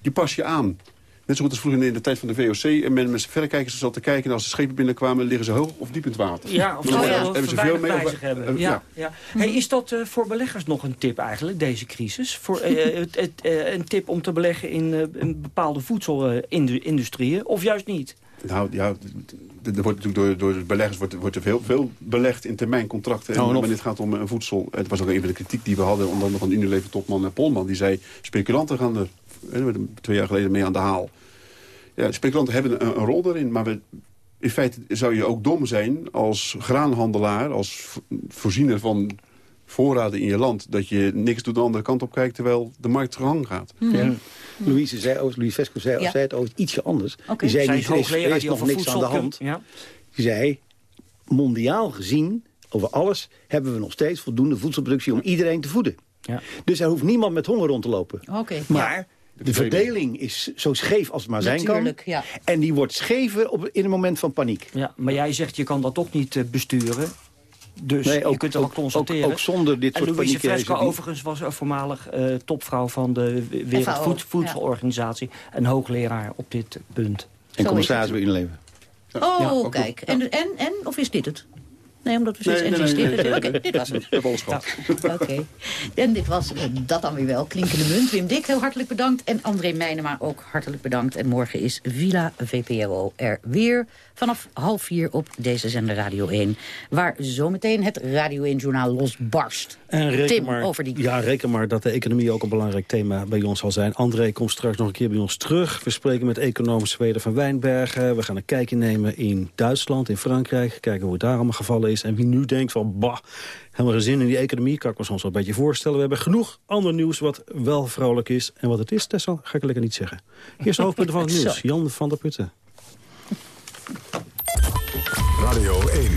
je pas je aan. Net zo goed als vroeger in de tijd van de VOC. En men met verrekijkers zat te kijken. En als de schepen binnenkwamen, liggen ze hoog of diep in het water. Ja, of Dan ze hebben ze veel mee. bij of- zich hebben. eh, ja, ja. Hey, is dat eh, voor beleggers nog een tip eigenlijk, deze crisis? Voor, eh, het, het, eh, een tip om te beleggen in eh, een bepaalde voedselindustrieën? Of juist niet? Nou ja, er wordt natuurlijk door, door de beleggers wordt, wordt er veel, veel belegd in termijncontracten. En Oh, en wanneer het gaat om eh, voedsel. Het was ook een van de kritiek die we hadden, onder andere van Unilever topman en Polman. Die zei, speculanten gaan er twee jaar geleden mee aan de haal. Ja, speculanten hebben een, een rol daarin, maar we, in feite zou je ook dom zijn als graanhandelaar, als vo- voorziener van voorraden in je land, dat je niks doet de andere kant op kijkt terwijl de markt gang gaat. Ja. Louise, zei, Louise Vesco zei, Ja. zei het ooit ietsje anders. Oké. Die zei niet, er is, er nog niks aan de hand. Ja. Die zei, mondiaal gezien, over alles, hebben we nog steeds voldoende voedselproductie om iedereen te voeden. Ja. Dus er hoeft niemand met honger rond te lopen. Oké. Maar de verdeling is zo scheef als het maar zijn kan. Ja. En die wordt schever op, in een moment van paniek. Ja, maar jij zegt je kan dat toch niet eh, besturen. Dus Nee, je ook- kunt het wel ook- constateren. ook- ook zonder dit en soort Louise paniek is Fresco overigens was een voormalig eh, topvrouw van de Wereldvoedselorganisatie. En hoogleraar op dit punt. En commissaris bij Unilever. Oh, Ja, kijk. En, en, en? Of is dit het? Nee, omdat we steeds nee, nee, insisteren. nee, nee, Oké, nee. dit was het. Alles gehad. (laughs) Oké. En dit was eh, dat dan weer wel. Klinkende munt. Wim Dik, heel hartelijk bedankt. En André Meijnema ook hartelijk bedankt. En morgen is Villa VPRO er weer vanaf half vier op deze zender Radio 1. Waar zometeen het Radio 1-journaal losbarst. En reken Tim, maar, over die... Ja, reken maar dat de economie ook een belangrijk thema bij ons zal zijn. André komt straks nog een keer bij ons terug. We spreken met econoom Zweden van Wijnbergen. We gaan een kijkje nemen in Duitsland, in Frankrijk. Kijken hoe het daar allemaal gevallen is. En wie nu denkt van, bah, helemaal geen zin in die economie... kan ik me soms wel een beetje voorstellen. We hebben genoeg ander nieuws wat wel vrolijk is. En wat het is, Tessel, ga ik lekker niet zeggen. Eerste hoofdpunten van het (laughs) nieuws. Jan van der Putten. Radio 1,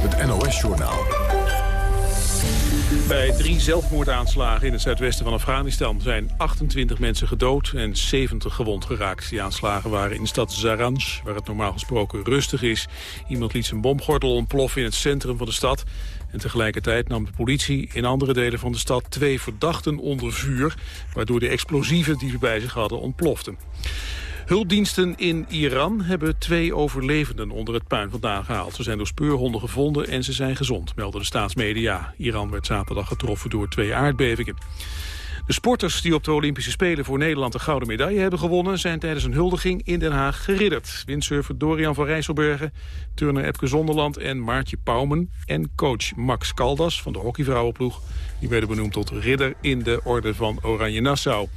het NOS-journaal. Bij drie zelfmoordaanslagen in het zuidwesten van Afghanistan zijn 28 mensen gedood en 70 gewond geraakt. Die aanslagen waren in de stad Zaranj, waar het normaal gesproken rustig is. Iemand liet zijn bomgordel ontploffen in het centrum van de stad. En tegelijkertijd nam de politie in andere delen van de stad twee verdachten onder vuur, waardoor de explosieven die ze bij zich hadden ontploften. Hulpdiensten in Iran hebben twee overlevenden onder het puin vandaan gehaald. Ze zijn door speurhonden gevonden en ze zijn gezond, melden de staatsmedia. Iran werd zaterdag getroffen door twee aardbevingen. De sporters die op de Olympische Spelen voor Nederland een gouden medaille hebben gewonnen... zijn tijdens een huldiging in Den Haag geridderd. Windsurfer Dorian van Rijsselbergen, turner Epke Zonderland en Maartje Pauwmen... en coach Max Caldas van de hockeyvrouwenploeg... die werden benoemd tot ridder in de orde van Oranje Nassau.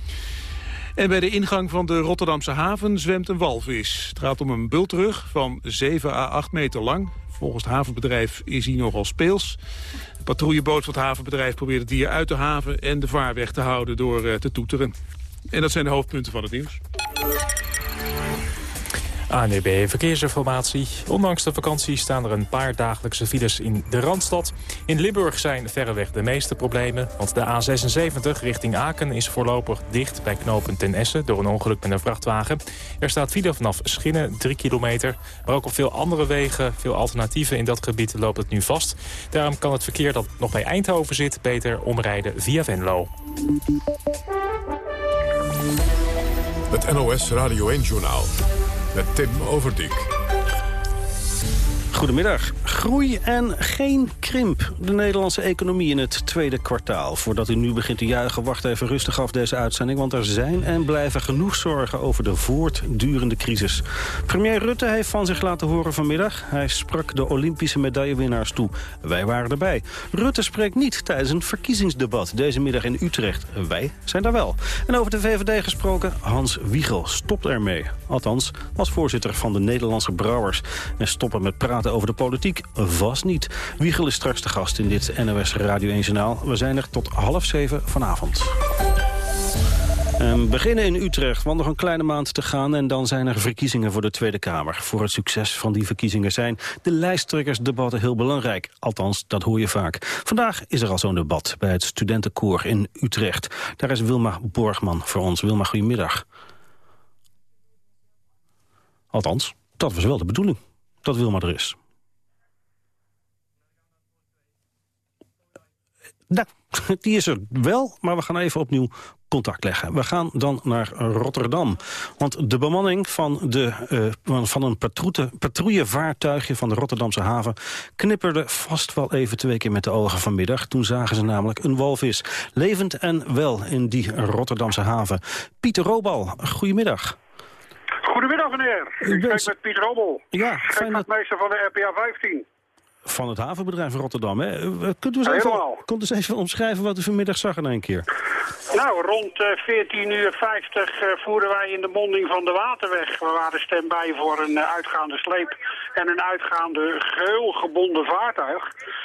En bij de ingang van de Rotterdamse haven zwemt een walvis. Het gaat om een bultrug van 7 à 8 meter lang. Volgens het havenbedrijf is hij nogal speels. De patrouilleboot van het havenbedrijf probeert het dier uit de haven... en de vaarweg te houden door eh, te toeteren. En dat zijn de hoofdpunten van het nieuws. ANEB Verkeersinformatie. Ondanks de vakantie staan er een paar dagelijkse files in de Randstad. In Limburg zijn verreweg de meeste problemen. Want de A76 richting Aken is voorlopig dicht bij knooppunt Ten Essen... door een ongeluk met een vrachtwagen. Er staat file vanaf Schinnen, 3 kilometer. Maar ook op veel andere wegen, veel alternatieven in dat gebied loopt het nu vast. Daarom kan het verkeer dat nog bij Eindhoven zit... beter omrijden via Venlo. Het NOS Radio 1-journaal met Tim Overdijk. Goedemiddag. Groei en geen krimp. De Nederlandse economie in het tweede kwartaal. Voordat u nu begint te juichen, wacht even rustig af deze uitzending... want er zijn en blijven genoeg zorgen over de voortdurende crisis. Premier Rutte heeft van zich laten horen vanmiddag. Hij sprak de Olympische medaillewinnaars toe. Wij waren erbij. Rutte spreekt niet tijdens een verkiezingsdebat deze middag in Utrecht. Wij zijn daar wel. En over de VVD gesproken, Hans Wiegel stopt ermee. Althans, als voorzitter van de Nederlandse Brouwers. En stoppen met praten over de politiek? Vast niet. Wiegel is straks de gast in dit NOS Radio 1 Journaal. We zijn er tot half zeven vanavond. We beginnen in Utrecht, want nog een kleine maand te gaan... en dan zijn er verkiezingen voor de Tweede Kamer. Voor het succes van die verkiezingen zijn de lijsttrekkersdebatten heel belangrijk. Althans, dat hoor je vaak. Vandaag is er al zo'n debat bij het studentenkoor in Utrecht. Daar is Wilma Borgman voor ons. Wilma, goedemiddag. Althans, dat was wel de bedoeling. Dat Wilma er is. Nou, (laughs) die is er wel, maar we gaan even opnieuw contact leggen. We gaan dan naar Rotterdam. Want de bemanning van, de, uh, van een patrouillevaartuigje van de Rotterdamse haven... knipperde vast wel even twee keer met de ogen vanmiddag. Toen zagen ze namelijk een walvis. Levend en wel in die Rotterdamse haven. Pieter Robal, goedemiddag. Goedemiddag meneer. Ik spreek met Pieter Robbel. Ja, fijn dat... meester van de RPA 15. Van het havenbedrijf Rotterdam, hè? Eh, kunt u eens, even, kunt eens even omschrijven wat u vanmiddag zag in één keer? Nou, rond uh, 14 uur 50 uh, voeren wij in de monding van de waterweg. We waren stem voor een uh, uitgaande sleep en een uitgaande geulgebonden vaartuig.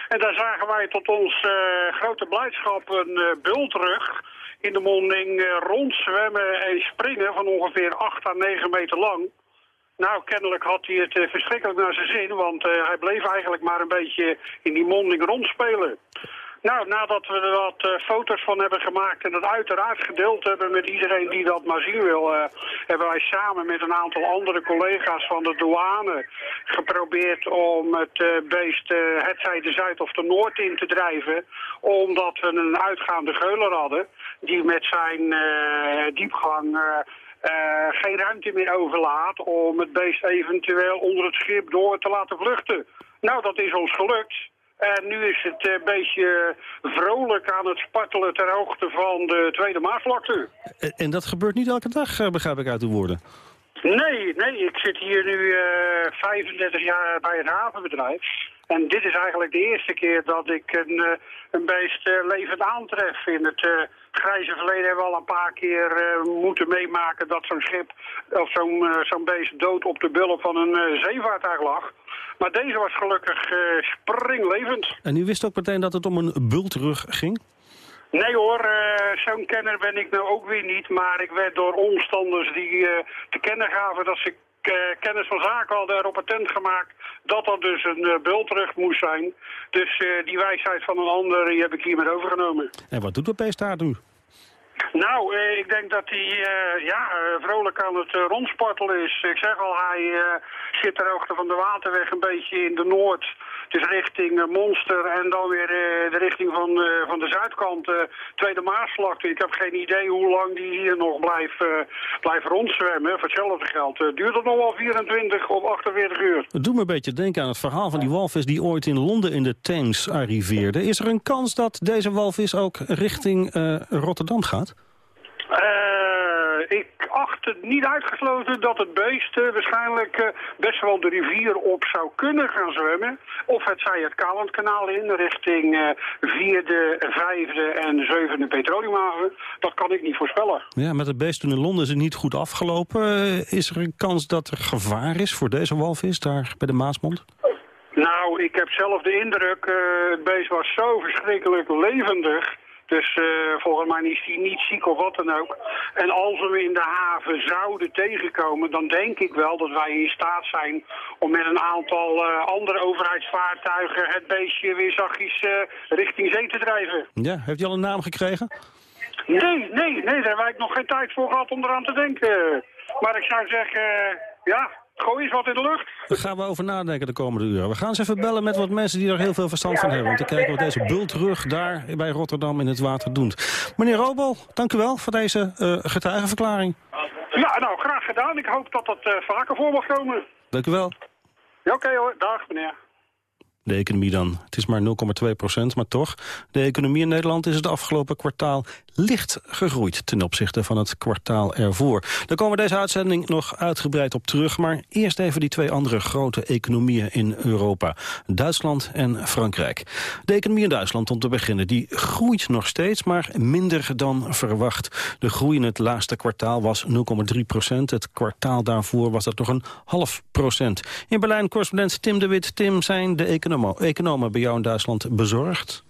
En daar zagen wij tot ons grote blijdschap een bultrug in de monding rondzwemmen en springen van ongeveer 8 à 9 meter lang. Nou, kennelijk had hij het uh, verschrikkelijk naar zijn zin, want uh, hij bleef eigenlijk maar een beetje in die monding rondspelen. Nou, nadat we er wat uh, foto's van hebben gemaakt en dat uiteraard gedeeld hebben met iedereen die dat maar zien wil, hebben wij samen met een aantal andere collega's van de douane geprobeerd om het beest, hetzij de Zuid of de Noord in te drijven, omdat we een uitgaande geuler hadden die met zijn diepgang geen ruimte meer overlaat om het beest eventueel onder het schip door te laten vluchten. Nou, dat is ons gelukt. En nu is het een beetje vrolijk aan het spartelen ter hoogte van de Tweede Maasvlakte. En, dat gebeurt niet elke dag, eh, begrijp ik uit uw woorden? Nee, nee, ik zit hier nu uh, eh, 35 jaar bij het havenbedrijf. En dit is eigenlijk de eerste keer dat ik een, een beest uh, levend aantref. In het grijze verleden hebben we al een paar keer moeten meemaken dat zo'n schip of zo'n zo'n beest dood op de bullen van een zeevaartuig lag. Maar deze was gelukkig uh, springlevend. En u wist ook meteen dat het om een bultrug ging? Nee hoor, uh, zo'n kenner ben ik nou ook weer niet. Maar ik werd door omstanders die uh, te kennen gaven dat ze kennis van zaken hadden erop attent gemaakt dat dat dus een uh, bultrug moest zijn. Dus die wijsheid van een ander die heb ik hier met overgenomen. En wat doet de peestaart nu? Nou, eh, ik denk dat hij eh, ja, vrolijk aan het rondspartelen is. Ik zeg al, hij zit ter hoogte van de waterweg een beetje in de noord. Dus richting Monster en dan weer de richting van, van de zuidkant, Tweede Maasvlakte. Ik heb geen idee hoe lang die hier nog blijft, blijft rondzwemmen. Voor hetzelfde geld duurt het nog wel 24 of 48 uur. Het doet me een beetje denken aan het verhaal van die walvis die ooit in Londen in de Thames arriveerde. Is er een kans dat deze walvis ook richting Rotterdam gaat? Uh, ik acht het niet uitgesloten dat het beest uh, waarschijnlijk uh, best wel de rivier op zou kunnen gaan zwemmen. Of het zij het Kalandkanaal in richting vierde, vijfde en zevende petroleumhaven. Dat kan ik niet voorspellen. Ja, met het beest toen in Londen is het niet goed afgelopen. is er een kans dat er gevaar is voor deze walvis daar bij de Maasmond? Nou, ik heb zelf de indruk, het beest was zo verschrikkelijk levendig... Dus uh, volgens mij is hij niet ziek of wat dan ook. En als we in de haven zouden tegenkomen, dan denk ik wel dat wij in staat zijn om met een aantal uh, andere overheidsvaartuigen het beestje weer zachtjes uh, richting zee te drijven. Ja, heeft hij al een naam gekregen? Nee, nee, nee, daar heb ik nog geen tijd voor gehad om eraan te denken. Maar ik zou zeggen, ja, Gooi eens wat in de lucht. Daar gaan we over nadenken de komende uren. We gaan eens even bellen met wat mensen die er heel veel verstand van hebben. Om te kijken wat deze bultrug daar bij Rotterdam in het water doet. Meneer Robel, dank u wel voor deze uh, getuigenverklaring. Ja, nou, graag gedaan. Ik hoop dat dat uh, vaker voor mag komen. Dank u wel. Ja, oké okay, hoor. Dag, meneer de economie dan. Het is maar 0,2 procent, maar toch. De economie in Nederland is het afgelopen kwartaal licht gegroeid... ten opzichte van het kwartaal ervoor. Daar komen we deze uitzending nog uitgebreid op terug... maar eerst even die twee andere grote economieën in Europa. Duitsland en Frankrijk. De economie in Duitsland, om te beginnen, die groeit nog steeds... maar minder dan verwacht. De groei in het laatste kwartaal was 0,3 procent. Het kwartaal daarvoor was dat nog een half procent. In Berlijn correspondent Tim de Wit. Tim, zijn de economie economen bij jou in Duitsland bezorgd?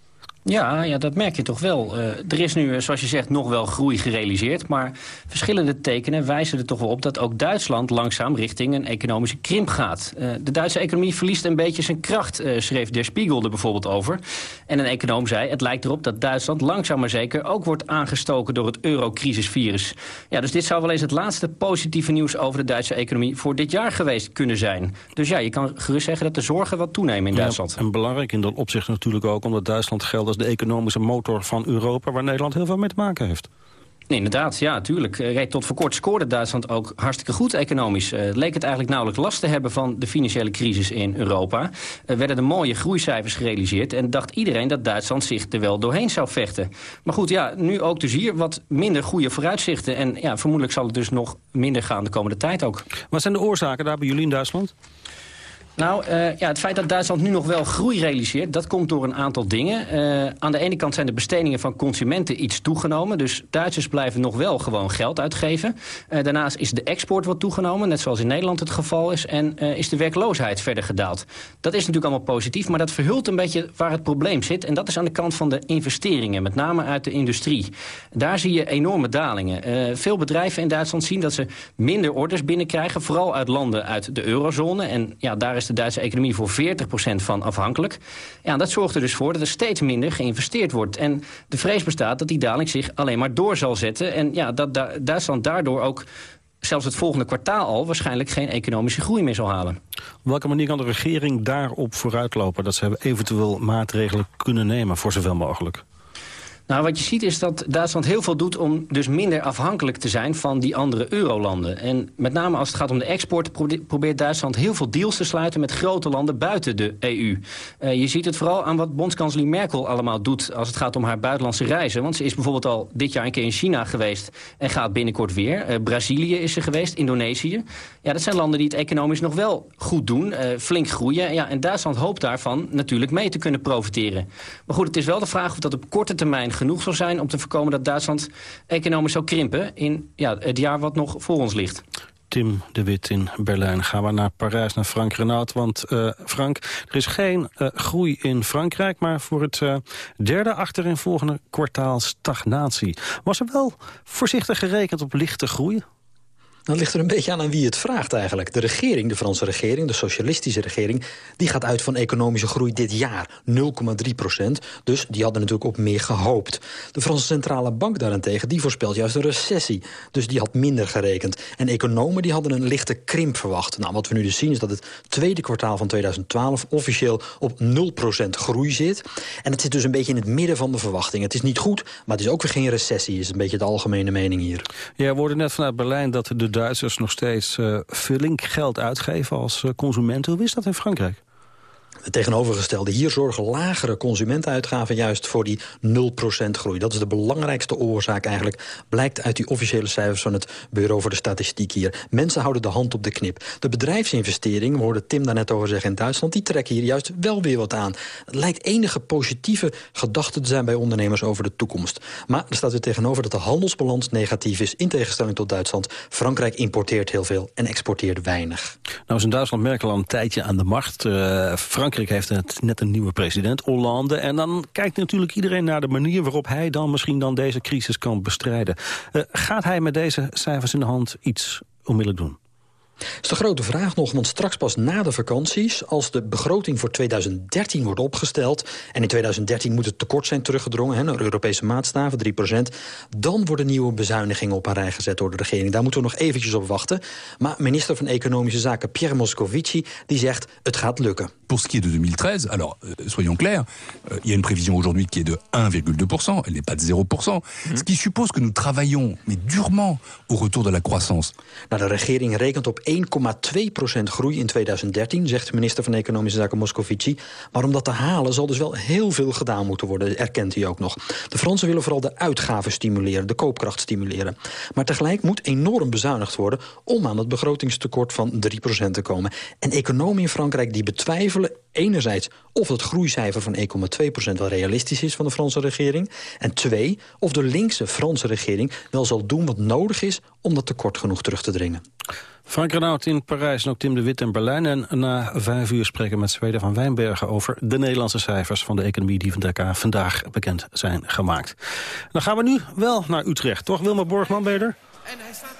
Ja, ja, dat merk je toch wel. Uh, er is nu, eh, zoals je zegt, nog wel groei gerealiseerd. Maar verschillende tekenen wijzen er toch wel op... dat ook Duitsland langzaam richting een economische krimp gaat. Uh, de Duitse economie verliest een beetje zijn kracht... Uh, schreef Der Spiegel er bijvoorbeeld over. En een econoom zei, het lijkt erop dat Duitsland langzaam maar zeker... ook wordt aangestoken door het eurocrisisvirus. Ja, dus dit zou wel eens het laatste positieve nieuws... over de Duitse economie voor dit jaar geweest kunnen zijn. Dus ja, je kan gerust zeggen dat de zorgen wat toenemen in ja, Duitsland. En belangrijk in dat opzicht natuurlijk ook... omdat Duitsland geldt als de economische motor van Europa... waar Nederland heel veel mee te maken heeft. Nee, inderdaad, ja, natuurlijk. Uh, tot voor kort scoorde Duitsland ook hartstikke goed economisch. Uh, leek het eigenlijk nauwelijks last te hebben van de financiële crisis in Europa. Er werden de mooie groeicijfers gerealiseerd... en dacht iedereen dat Duitsland zich er wel doorheen zou vechten. Maar goed, ja, nu ook dus hier wat minder goede vooruitzichten. En ja, vermoedelijk zal het dus nog minder gaan de komende tijd ook. Wat zijn de oorzaken daar bij jullie in Duitsland? Nou, uh, ja, het feit dat Duitsland nu nog wel groei realiseert... dat komt door een aantal dingen. Uh, aan de ene kant zijn de bestedingen van consumenten iets toegenomen. Dus Duitsers blijven nog wel gewoon geld uitgeven. Uh, daarnaast is de export wat toegenomen, net zoals in Nederland het geval is. En is de werkloosheid verder gedaald. Dat is natuurlijk allemaal positief, maar dat verhult een beetje waar het probleem zit. En dat is aan de kant van de investeringen, met name uit de industrie. Daar zie je enorme dalingen. veel bedrijven in Duitsland zien dat ze minder orders binnenkrijgen. Vooral uit landen uit de eurozone. En ja, daar is de Duitse economie voor 40% van afhankelijk. Ja, dat zorgt er dus voor dat er steeds minder geïnvesteerd wordt. En de vrees bestaat dat die daling zich alleen maar door zal zetten. En ja, dat Duitsland daardoor ook zelfs het volgende kwartaal al waarschijnlijk geen economische groei meer zal halen. Op welke manier kan de regering daarop vooruitlopen... dat ze eventueel maatregelen kunnen nemen voor zoveel mogelijk? Nou, wat je ziet is dat Duitsland heel veel doet om dus minder afhankelijk te zijn van die andere eurolanden. En met name als het gaat om de export probeert Duitsland heel veel deals te sluiten met grote landen buiten de EU. Eh, je ziet het vooral aan wat bondskanselier Merkel allemaal doet als het gaat om haar buitenlandse reizen. Want ze is bijvoorbeeld al dit jaar een keer in China geweest en gaat binnenkort weer. Uh, Brazilië is ze geweest, Indonesië. Ja, dat zijn landen die het economisch nog wel goed doen, uh, flink groeien. Ja, en Duitsland hoopt daarvan natuurlijk mee te kunnen profiteren. Maar goed, het is wel de vraag of dat op korte termijn genoeg zal zijn om te voorkomen dat Duitsland economisch zou krimpen in ja, het jaar wat nog voor ons ligt. Tim de Wit in Berlijn. Gaan we naar Parijs, naar Frank Renaud. Want uh, Frank, er is geen uh, groei in Frankrijk... maar voor het uh, derde achterin kwartaal stagnatie. Was er wel voorzichtig gerekend op lichte groei? Dan ligt er een beetje aan aan wie het vraagt eigenlijk. De regering, de Franse regering, de socialistische regering... die gaat uit van economische groei dit jaar, 0,3 procent. Dus die hadden natuurlijk op meer gehoopt. De Franse Centrale Bank daarentegen, die voorspelt juist een recessie. Dus die had minder gerekend. En economen die hadden een lichte krimp verwacht. Nou, wat we nu dus zien is dat het tweede kwartaal van 2012... officieel op 0 procent groei zit. En het zit dus een beetje in het midden van de verwachting. Het is niet goed, maar het is ook weer geen recessie... is een beetje de algemene mening hier. Ja, we hoorden net vanuit Berlijn dat de Duitsers nog steeds uh, flink geld uitgeven als uh, consumenten. Hoe is dat in Frankrijk? Het tegenovergestelde. Hier zorgen lagere consumentenuitgaven juist voor die 0% groei. Dat is de belangrijkste oorzaak eigenlijk. Blijkt uit die officiële cijfers van het Bureau voor de Statistiek hier. Mensen houden de hand op de knip. De bedrijfsinvesteringen, we hoorden Tim daarnet over zeggen in Duitsland... die trekken hier juist wel weer wat aan. Het lijkt enige positieve gedachten te zijn bij ondernemers over de toekomst. Maar er staat weer tegenover dat de handelsbalans negatief is... in tegenstelling tot Duitsland. Frankrijk importeert heel veel en exporteert weinig. Nou is in Duitsland Merkel al een tijdje aan de macht. Uh, Frankrijk heeft net een nieuwe president, Hollande. En dan kijkt natuurlijk iedereen naar de manier waarop hij dan misschien dan deze crisis kan bestrijden. Uh, gaat hij met deze cijfers in de hand iets onmiddellijk doen? Dat is de grote vraag nog, want straks pas na de vakanties... als de begroting voor 2013 wordt opgesteld... en in 2013 moet het tekort zijn teruggedrongen... Hè, naar Europese maatstaven, 3% dan worden nieuwe bezuinigingen op een rij gezet door de regering. Daar moeten we nog eventjes op wachten. Maar minister van Economische Zaken Pierre Moscovici... die zegt, het gaat lukken. Pour ce qui est de 2013, alors, euh, soyons clairs... Euh, il y a une prévision aujourd'hui qui est de 1,2% elle n'est pas de 0% Ce qui suppose que nous travaillons, mais durement, au retour de la croissance. Nou, de regering rekent op 1,2% groei in 2013, zegt minister van Economische Zaken Moscovici. Maar om dat te halen zal dus wel heel veel gedaan moeten worden, erkent hij ook nog. De Fransen willen vooral de uitgaven stimuleren, de koopkracht stimuleren. Maar tegelijk moet enorm bezuinigd worden om aan het begrotingstekort van 3% te komen. En economen in Frankrijk die betwijfelen enerzijds of het groeicijfer van 1,2% wel realistisch is van de Franse regering. En twee, of de linkse Franse regering wel zal doen wat nodig is om dat tekort genoeg terug te dringen. Frank Renaud in Parijs en ook Tim de Wit in Berlijn. En na vijf uur spreken met Zweden van Wijnbergen... over de Nederlandse cijfers van de economie die vandaag bekend zijn gemaakt. Dan gaan we nu wel naar Utrecht. Toch, Wilma Borgman, ben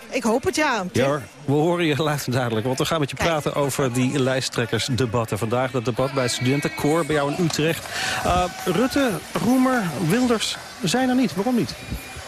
Ik hoop het, ja. Ja we horen je luid en duidelijk. Want we gaan met je praten over die lijsttrekkersdebatten. Vandaag dat debat bij het studentenkoor bij jou in Utrecht. Uh, Rutte, Roemer, Wilders zijn er niet. Waarom niet?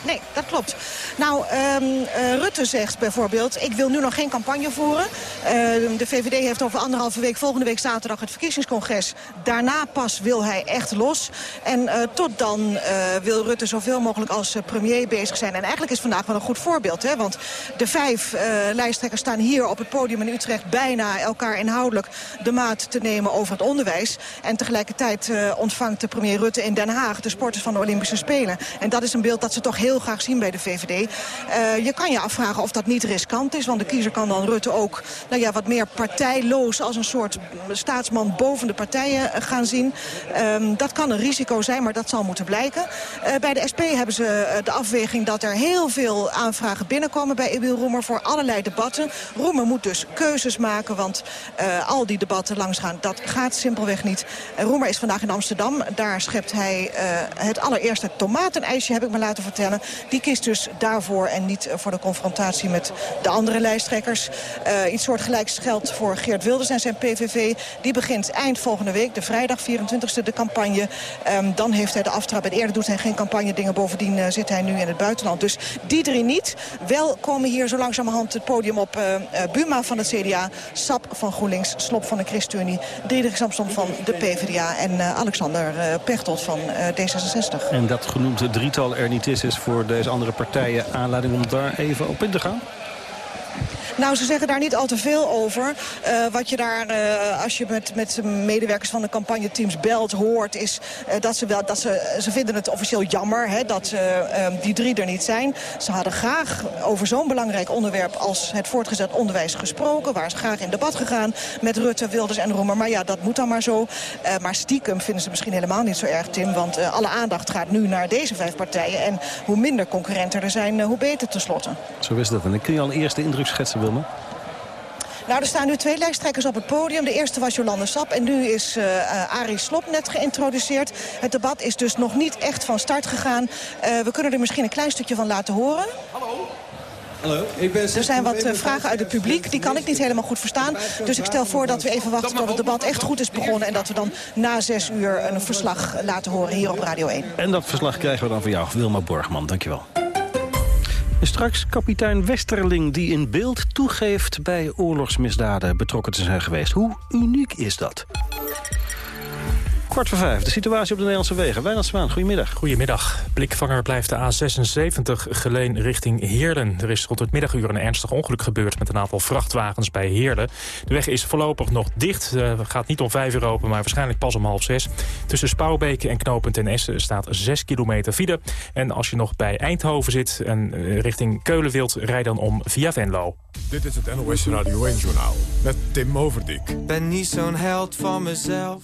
Nee, dat klopt. Nou, um, uh, Rutte zegt bijvoorbeeld... ik wil nu nog geen campagne voeren. Uh, de VVD heeft over anderhalve week, volgende week zaterdag... het verkiezingscongres. Daarna pas wil hij echt los. En uh, tot dan wil Rutte zoveel mogelijk als premier bezig zijn. En eigenlijk is vandaag wel een goed voorbeeld. Hè? Want de vijf lijsttrekkers staan hier op het podium in Utrecht... bijna elkaar inhoudelijk de maat te nemen over het onderwijs. En tegelijkertijd ontvangt de premier Rutte in Den Haag... de sporters van de Olympische Spelen. En dat is een beeld dat ze toch heel heel graag zien bij de VVD. Uh, je kan je afvragen of dat niet riskant is. Want de kiezer kan dan Rutte ook nou ja, wat meer partijloos... als een soort staatsman boven de partijen eh, gaan zien. Um, dat kan een risico zijn, maar dat zal moeten blijken. Uh, bij de SP hebben ze de afweging dat er heel veel aanvragen binnenkomen... bij Emiel Roemer voor allerlei debatten. Roemer moet dus keuzes maken, want al die debatten langsgaan... dat gaat simpelweg niet. Roemer is vandaag in Amsterdam. Daar schept hij het allereerste tomatenijsje, heb ik me laten vertellen. Die kiest dus daarvoor en niet eh, voor de confrontatie met de andere lijsttrekkers. Uh, iets soortgelijks geldt voor Geert Wilders en zijn PVV. Die begint eind volgende week, de vrijdag 24e, de campagne. Um, dan heeft hij de aftrap. En eerder doet hij geen campagne dingen. Bovendien uh, zit hij nu in het buitenland. Dus die drie niet. Wel komen hier zo langzamerhand het podium op Buma van het CDA... Sap van GroenLinks, Slop van de ChristenUnie... Diederik Samson van de PvdA en Alexander Pechtold van D66. En dat genoemde drietal er niet is, is voor deze andere partijen aanleiding om daar even op in te gaan? Nou, ze zeggen daar niet al te veel over. Uh, wat je daar, uh, als je met, met medewerkers van de campagneteams belt, hoort... is uh, dat, ze, wel, dat ze, ze vinden het officieel jammer hè, dat die drie er niet zijn. Ze hadden graag over zo'n belangrijk onderwerp als het voortgezet onderwijs gesproken. Waar ze graag in debat gegaan met Rutte, Wilders en Roemer. Maar ja, dat moet dan maar zo. maar stiekem vinden ze misschien helemaal niet zo erg, Tim. Want alle aandacht gaat nu naar deze vijf partijen. En hoe minder concurrenten er zijn, hoe beter tenslotte. Zo is dat. En ik kun je al een eerste indruk schetsen, Wilma? Nou, er staan nu twee lijsttrekkers op het podium. De eerste was Jolande Sap en nu is uh, Arie Slob net geïntroduceerd. Het debat is dus nog niet echt van start gegaan. Uh, we kunnen er misschien een klein stukje van laten horen. Hallo. Hallo, ik ben er zijn wat uh, vragen uit het publiek. Die kan ik niet helemaal goed verstaan. Dus ik stel voor dat we even wachten tot het debat echt goed is begonnen. En dat we dan na zes uur een verslag laten horen hier op Radio 1. En dat verslag krijgen we dan van jou, Wilma Borgman. Dankjewel. En straks kapitein Westerling die in beeld toegeeft bij oorlogsmisdaden betrokken te zijn geweest. Hoe uniek is dat? Kwart voor vijf, de situatie op de Nederlandse wegen. Wijnand Zwaan, goedemiddag. Goedemiddag. Blikvanger blijft de A76 geleen richting Heerlen. Er is rond het middaguur een ernstig ongeluk gebeurd... met een aantal vrachtwagens bij Heerlen. De weg is voorlopig nog dicht. Het uh, gaat niet om vijf uur open, maar waarschijnlijk pas om half zes. Tussen Spouwbeke en Knooppunt en Essen staat 6 kilometer file. En als je nog bij Eindhoven zit en uh, richting Keulen wilt... rij dan om via Venlo. Dit is het NOS Radio 1-journaal met Tim Overdijk. Ben niet zo'n held van mezelf...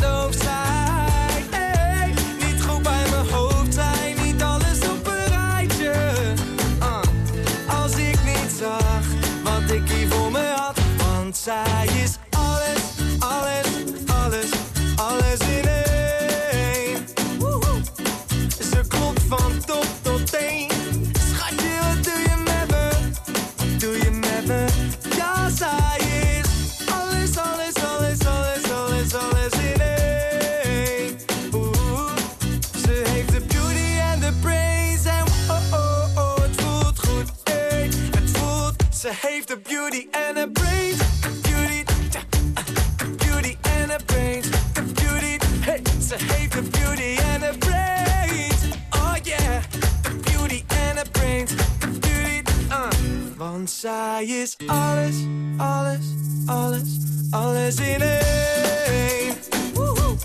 zij is alles, alles, alles, alles in één. Woehoe.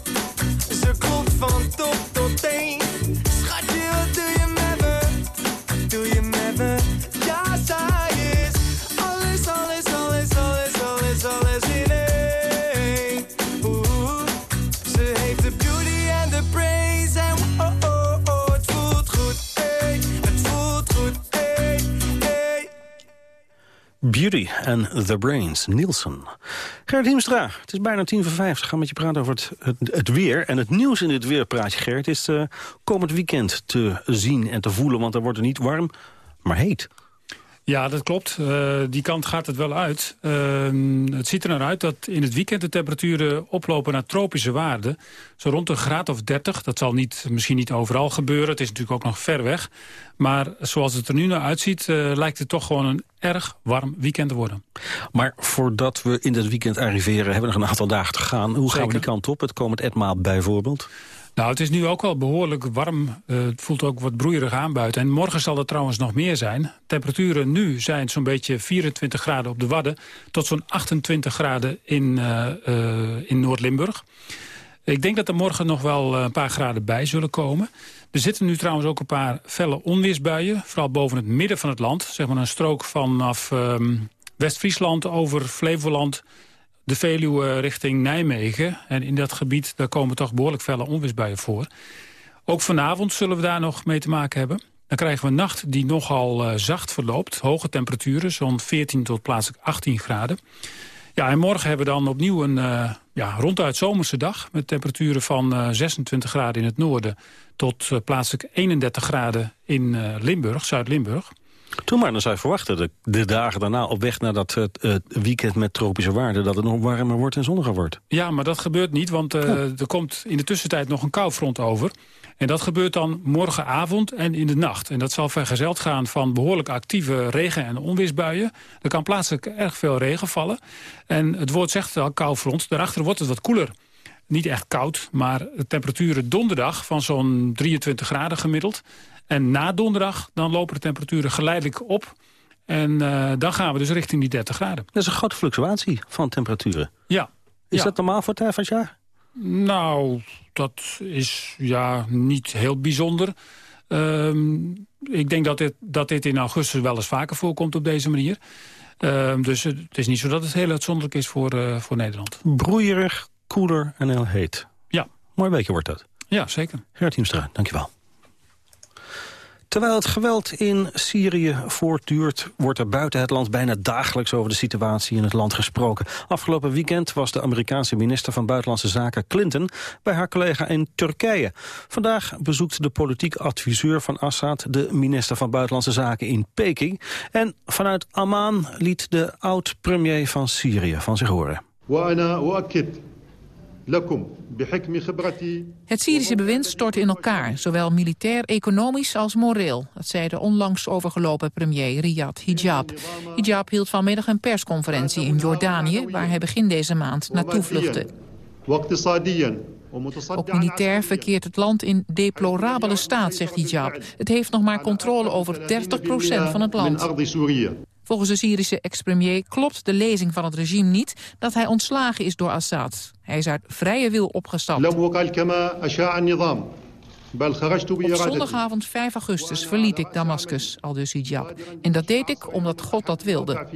Ze klopt van top Beauty and the Brains, Nielsen. Gerrit Hiemstra, het is bijna tien voor vijf. We gaan met je praten over het, het, weer. En het nieuws in dit weerpraatje, Gerrit, is uh, komend weekend te zien en te voelen. Want dan wordt het niet warm, maar heet. Ja, dat klopt. Uh, die kant gaat het wel uit. Uh, het ziet er naar uit dat in het weekend de temperaturen oplopen naar tropische waarden. Zo rond een graad of 30. Dat zal niet, misschien niet overal gebeuren. Het is natuurlijk ook nog ver weg. Maar zoals het er nu naar uitziet, uh, lijkt het toch gewoon een erg warm weekend te worden. Maar voordat we in dat weekend arriveren, hebben we nog een aantal dagen te gaan. Hoe Zeker. gaan we die kant op? Het komend etmaal bijvoorbeeld? Nou, het is nu ook wel behoorlijk warm. Uh, het voelt ook wat broeierig aan buiten. En morgen zal het trouwens nog meer zijn. Temperaturen nu zijn zo'n beetje 24 graden op de Wadden... tot zo'n 28 graden in, uh, uh, in Noord-Limburg. Ik denk dat er morgen nog wel een paar graden bij zullen komen. Er zitten nu trouwens ook een paar felle onweersbuien. Vooral boven het midden van het land. Zeg maar een strook vanaf um, West-Friesland over Flevoland... de Veluwe richting Nijmegen. En in dat gebied daar komen toch behoorlijk felle onweersbuien voor. Ook vanavond zullen we daar nog mee te maken hebben. Dan krijgen we een nacht die nogal uh, zacht verloopt. Hoge temperaturen, zo'n 14 tot plaatselijk 18 graden. Ja, en morgen hebben we dan opnieuw een uh, ja, ronduit zomerse dag... met temperaturen van uh, 26 graden in het noorden... tot plaatselijk 31 graden in Limburg, Zuid-Limburg. Toen maar, dan zou je verwachten, de, de dagen daarna op weg naar dat weekend met tropische waarden... dat het nog warmer wordt en zonniger wordt. Ja, maar dat gebeurt niet, want er komt in de tussentijd nog een koufront over... En dat gebeurt dan morgenavond en in de nacht. En dat zal vergezeld gaan van behoorlijk actieve regen- en onweersbuien. Er kan plaatselijk erg veel regen vallen. En het woord zegt al koufront. Daarachter wordt het wat koeler. Niet echt koud, maar de temperaturen donderdag van zo'n 23 graden gemiddeld. En na donderdag dan lopen de temperaturen geleidelijk op. En uh, dan gaan we dus richting die 30 graden. Dat is een grote fluctuatie van temperaturen. Ja. Is ja. dat normaal voor het tijd van het jaar? Nou, dat is ja, niet heel bijzonder. Um, ik denk dat dit, dat dit in augustus wel eens vaker voorkomt op deze manier. Um, dus het is niet zo dat het heel uitzonderlijk is voor, uh, voor Nederland. Broeierig, koeler en heel heet. Ja. Mooi weekje wordt dat. Ja, zeker. Gert Hiemstra, dankjewel. Terwijl het geweld in Syrië voortduurt... wordt er buiten het land bijna dagelijks over de situatie in het land gesproken. Afgelopen weekend was de Amerikaanse minister van Buitenlandse Zaken Clinton... bij haar collega in Turkije. Vandaag bezoekt de politiek adviseur van Assad... de minister van Buitenlandse Zaken in Peking. En vanuit Amman liet de oud-premier van Syrië van zich horen. Het Syrische bewind stort in elkaar, zowel militair, economisch als moreel. Dat zei de onlangs overgelopen premier Riyad Hijab. Hijab hield vanmiddag een persconferentie in Jordanië... waar hij begin deze maand naartoe vluchtte. Ook militair verkeert het land in deplorabele staat, zegt Hijab. Het heeft nog maar controle over 30% van het land. Volgens de Syrische ex-premier klopt de lezing van het regime niet... dat hij ontslagen is door Assad. Hij is uit vrije wil opgestapt. Op zondagavond 5 augustus verliet ik Damascus, al dus hijab. En dat deed ik omdat God dat wilde.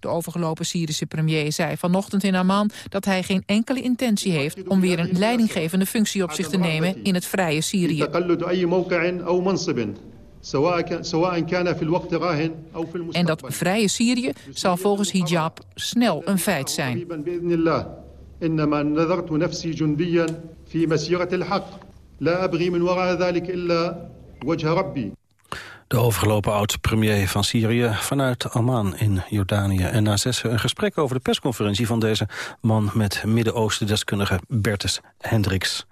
De overgelopen Syrische premier zei vanochtend in Amman dat hij geen enkele intentie heeft om weer een leidinggevende functie op zich te nemen in het vrije Syrië. En dat vrije Syrië zal volgens Hijab snel een feit zijn. De overgelopen oud-premier van Syrië vanuit Amman in Jordanië. En na zes een gesprek over de persconferentie van deze man... met Midden-Oosten-deskundige Bertus Hendricks.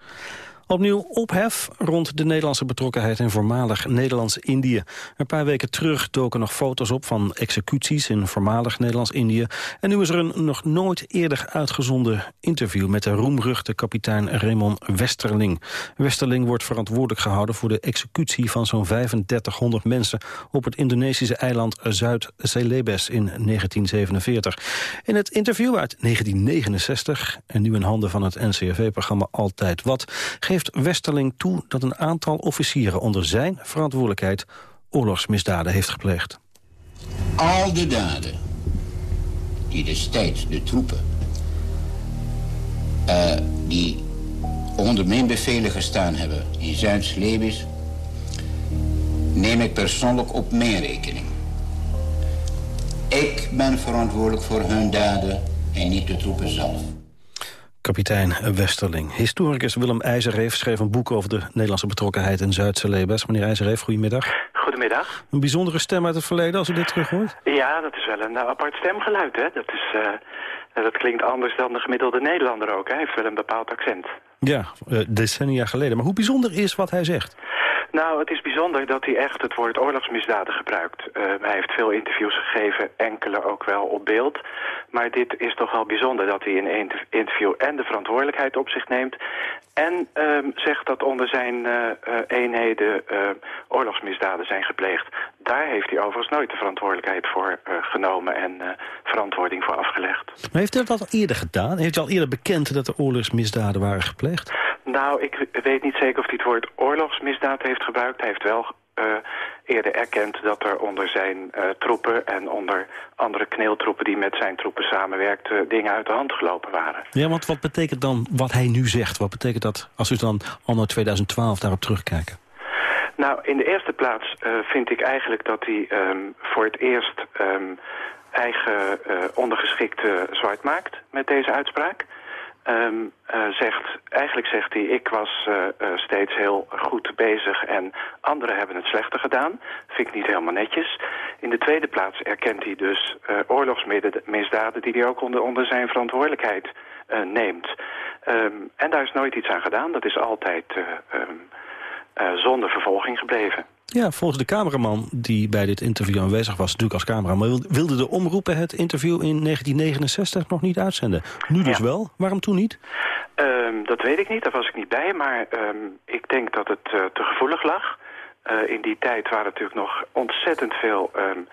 Opnieuw ophef rond de Nederlandse betrokkenheid in voormalig Nederlands-Indië. Een paar weken terug doken nog foto's op van executies in voormalig Nederlands-Indië. En nu is er een nog nooit eerder uitgezonden interview met de roemruchte kapitein Raymond Westerling. Westerling wordt verantwoordelijk gehouden voor de executie van zo'n 3500 mensen op het Indonesische eiland Zuid-Celebes in 1947. In het interview uit 1969, en nu in handen van het NCRV-programma Altijd Wat, Westerling toe dat een aantal officieren onder zijn verantwoordelijkheid oorlogsmisdaden heeft gepleegd. Al de daden die destijds de troepen uh, die onder mijn bevelen gestaan hebben in Zuid-Slebis, neem ik persoonlijk op mijn rekening. Ik ben verantwoordelijk voor hun daden en niet de troepen zelf. Kapitein Westerling. Historicus Willem IJzerreef schreef een boek over de Nederlandse betrokkenheid in Zuid-Celebes. Meneer IJzerreef, goedemiddag. Goedemiddag. Een bijzondere stem uit het verleden als u dit terug hoort? Ja, dat is wel een uh, apart stemgeluid. Hè? Dat, is, uh, dat klinkt anders dan de gemiddelde Nederlander ook. Hij heeft wel een bepaald accent. Ja, uh, decennia geleden. Maar hoe bijzonder is wat hij zegt? Nou, het is bijzonder dat hij echt het woord oorlogsmisdaden gebruikt. Uh, hij heeft veel interviews gegeven, enkele ook wel op beeld. Maar dit is toch wel bijzonder dat hij in een interview en de verantwoordelijkheid op zich neemt... en uh, zegt dat onder zijn uh, eenheden oorlogsmisdaden zijn gepleegd. daar heeft hij overigens nooit de verantwoordelijkheid voor uh, genomen en uh, verantwoording voor afgelegd. Maar heeft hij dat al eerder gedaan? Heeft hij al eerder bekend dat er oorlogsmisdaden waren gepleegd? Nou, ik weet niet zeker of hij het woord oorlogsmisdaad heeft gebruikt. Hij heeft wel uh, eerder erkend dat er onder zijn uh, troepen en onder andere kneeltroepen die met zijn troepen samenwerkten dingen uit de hand gelopen waren. Ja, want wat betekent dan wat hij nu zegt? Wat betekent dat als we dan anno 2012 daarop terugkijken? Nou, in de eerste plaats vind ik eigenlijk dat hij um, voor het eerst um, eigen ondergeschikte zwart maakt met deze uitspraak. Um, uh, zegt, eigenlijk zegt hij, ik was uh, uh, steeds heel goed bezig en anderen hebben het slechter gedaan. Vind ik niet helemaal netjes. In de tweede plaats erkent hij dus oorlogsmisdaden die hij ook onder, onder zijn verantwoordelijkheid neemt. Um, en daar is nooit iets aan gedaan. Dat is altijd um, zonder vervolging gebleven. Ja, volgens de cameraman die bij dit interview aanwezig was... natuurlijk als cameraman, wilde de omroepen het interview in 1969 nog niet uitzenden. Nu dus ja. wel. Waarom toen niet? Um, dat weet ik niet, daar was ik niet bij. Maar um, ik denk dat het uh, te gevoelig lag. Uh, in die tijd waren natuurlijk nog ontzettend veel... Um,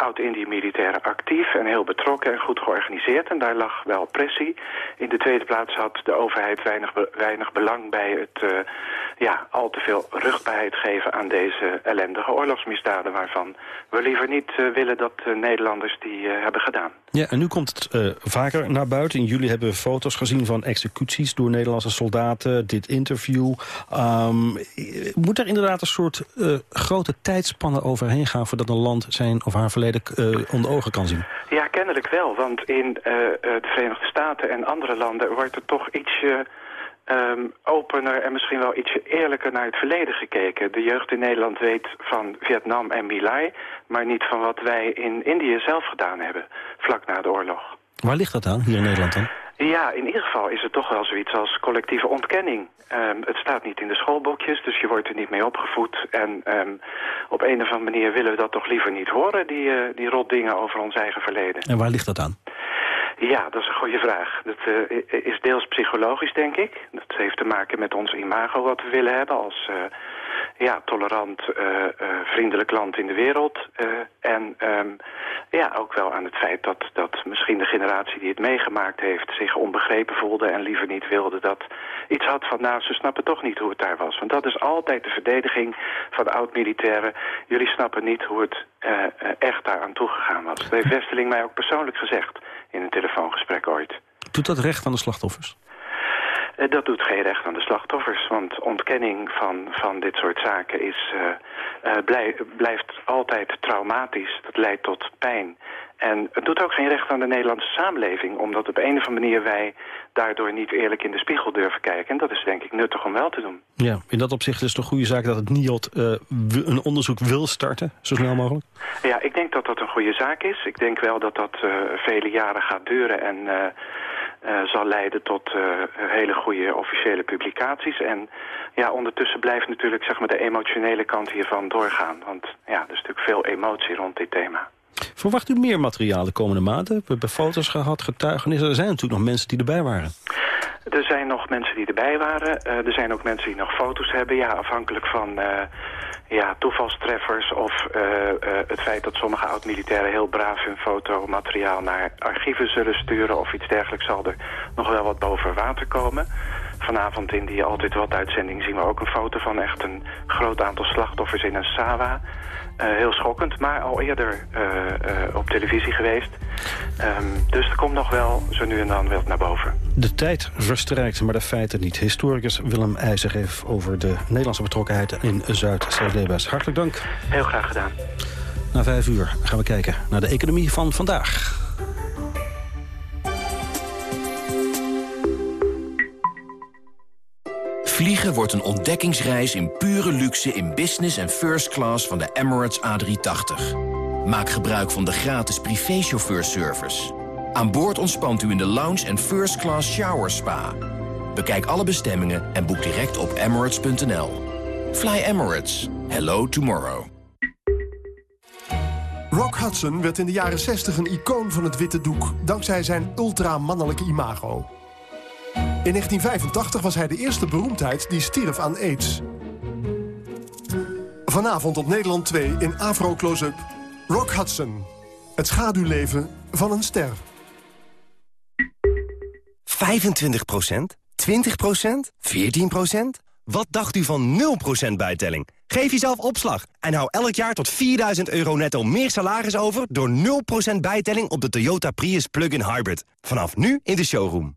oud-Indië-militairen actief en heel betrokken en goed georganiseerd. En daar lag wel pressie. In de tweede plaats had de overheid weinig, weinig belang bij het uh, ja, al te veel rugbaarheid geven aan deze ellendige oorlogsmisdaden... waarvan we liever niet uh, willen dat Nederlanders die hebben gedaan. Ja, en nu komt het vaker naar buiten. In juli hebben we foto's gezien van executies door Nederlandse soldaten. Dit interview. Um, moet er inderdaad een soort grote tijdspannen overheen gaan... voordat een land zijn of haar verleden uh, onder ogen kan zien? Ja, kennelijk wel. Want in uh, de Verenigde Staten en andere landen wordt er toch ietsje um, opener en misschien wel ietsje eerlijker naar het verleden gekeken. De jeugd in Nederland weet van Vietnam en My Lai, maar niet van wat wij in Indië zelf gedaan hebben, vlak na de oorlog. Waar ligt dat aan, hier in Nederland dan? Ja, in ieder geval is het toch wel zoiets als collectieve ontkenning. Um, het staat niet in de schoolboekjes, dus je wordt er niet mee opgevoed. En um, op een of andere manier willen we dat toch liever niet horen, die, uh, die rotdingen over ons eigen verleden. En waar ligt dat aan? Ja, dat is een goede vraag. Dat uh, is deels psychologisch, denk ik. Dat heeft te maken met ons imago wat we willen hebben als... Uh, ja, tolerant, uh, vriendelijk land in de wereld. En um, ja, ook wel aan het feit dat, dat misschien de generatie die het meegemaakt heeft... zich onbegrepen voelde en liever niet wilde dat iets had van... nou, ze snappen toch niet hoe het daar was. Want dat is altijd de verdediging van oud-militairen. Jullie snappen niet hoe het echt daar aan toegegaan was. Dat heeft Westeling mij ook persoonlijk gezegd in een telefoongesprek ooit. Doet dat recht aan de slachtoffers? Dat doet geen recht aan de slachtoffers, want ontkenning van, van dit soort zaken is, uh, uh, blij, blijft altijd traumatisch. Dat leidt tot pijn. En het doet ook geen recht aan de Nederlandse samenleving... omdat op een of andere manier wij daardoor niet eerlijk in de spiegel durven kijken. En dat is denk ik nuttig om wel te doen. Ja, in dat opzicht is het een goede zaak dat het NIOD uh, een onderzoek wil starten, zo snel mogelijk? Ja, ik denk dat dat een goede zaak is. Ik denk wel dat dat uh, vele jaren gaat duren en... Uh, uh, zal leiden tot uh, hele goede officiële publicaties. En ja, ondertussen blijft natuurlijk zeg maar, de emotionele kant hiervan doorgaan. Want ja, er is natuurlijk veel emotie rond dit thema. Verwacht u meer materiaal de komende maanden? We hebben foto's gehad, getuigenissen. Er zijn natuurlijk nog mensen die erbij waren. Er zijn nog mensen die erbij waren. Uh, er zijn ook mensen die nog foto's hebben. Ja, afhankelijk van uh, ja, toevalstreffers of uh, het feit dat sommige oud-militairen heel braaf hun fotomateriaal naar archieven zullen sturen of iets dergelijks zal er nog wel wat boven water komen. Vanavond in die Altijd Wat uitzending zien we ook een foto van echt een groot aantal slachtoffers in een Sawa. Uh, heel schokkend, maar al eerder uh, uh, op televisie geweest. Um, dus er komt nog wel zo nu en dan wel naar boven. De tijd verstrijkt, maar de feiten niet. Historicus Willem IJzer heeft over de Nederlandse betrokkenheid in Zuid-Celebes. Hartelijk dank. Heel graag gedaan. Na vijf uur gaan we kijken naar de economie van vandaag. Vliegen wordt een ontdekkingsreis in pure luxe in business en first class van de Emirates A380. Maak gebruik van de gratis privéchauffeurservice. Aan boord ontspant u in de lounge en first class shower spa. Bekijk alle bestemmingen en boek direct op emirates.nl. Fly Emirates. Hello tomorrow. Rock Hudson werd in de jaren 60 een icoon van het witte doek... dankzij zijn ultramannelijke imago. In 1985 was hij de eerste beroemdheid die stierf aan aids. Vanavond op Nederland 2 in Afro Close-up. Rock Hudson. Het schaduwleven van een ster. 25% 20% 14% Wat dacht u van 0% bijtelling? Geef jezelf opslag en hou elk jaar tot 4000 euro netto meer salaris over... door 0% bijtelling op de Toyota Prius Plug-in Hybrid. Vanaf nu in de showroom.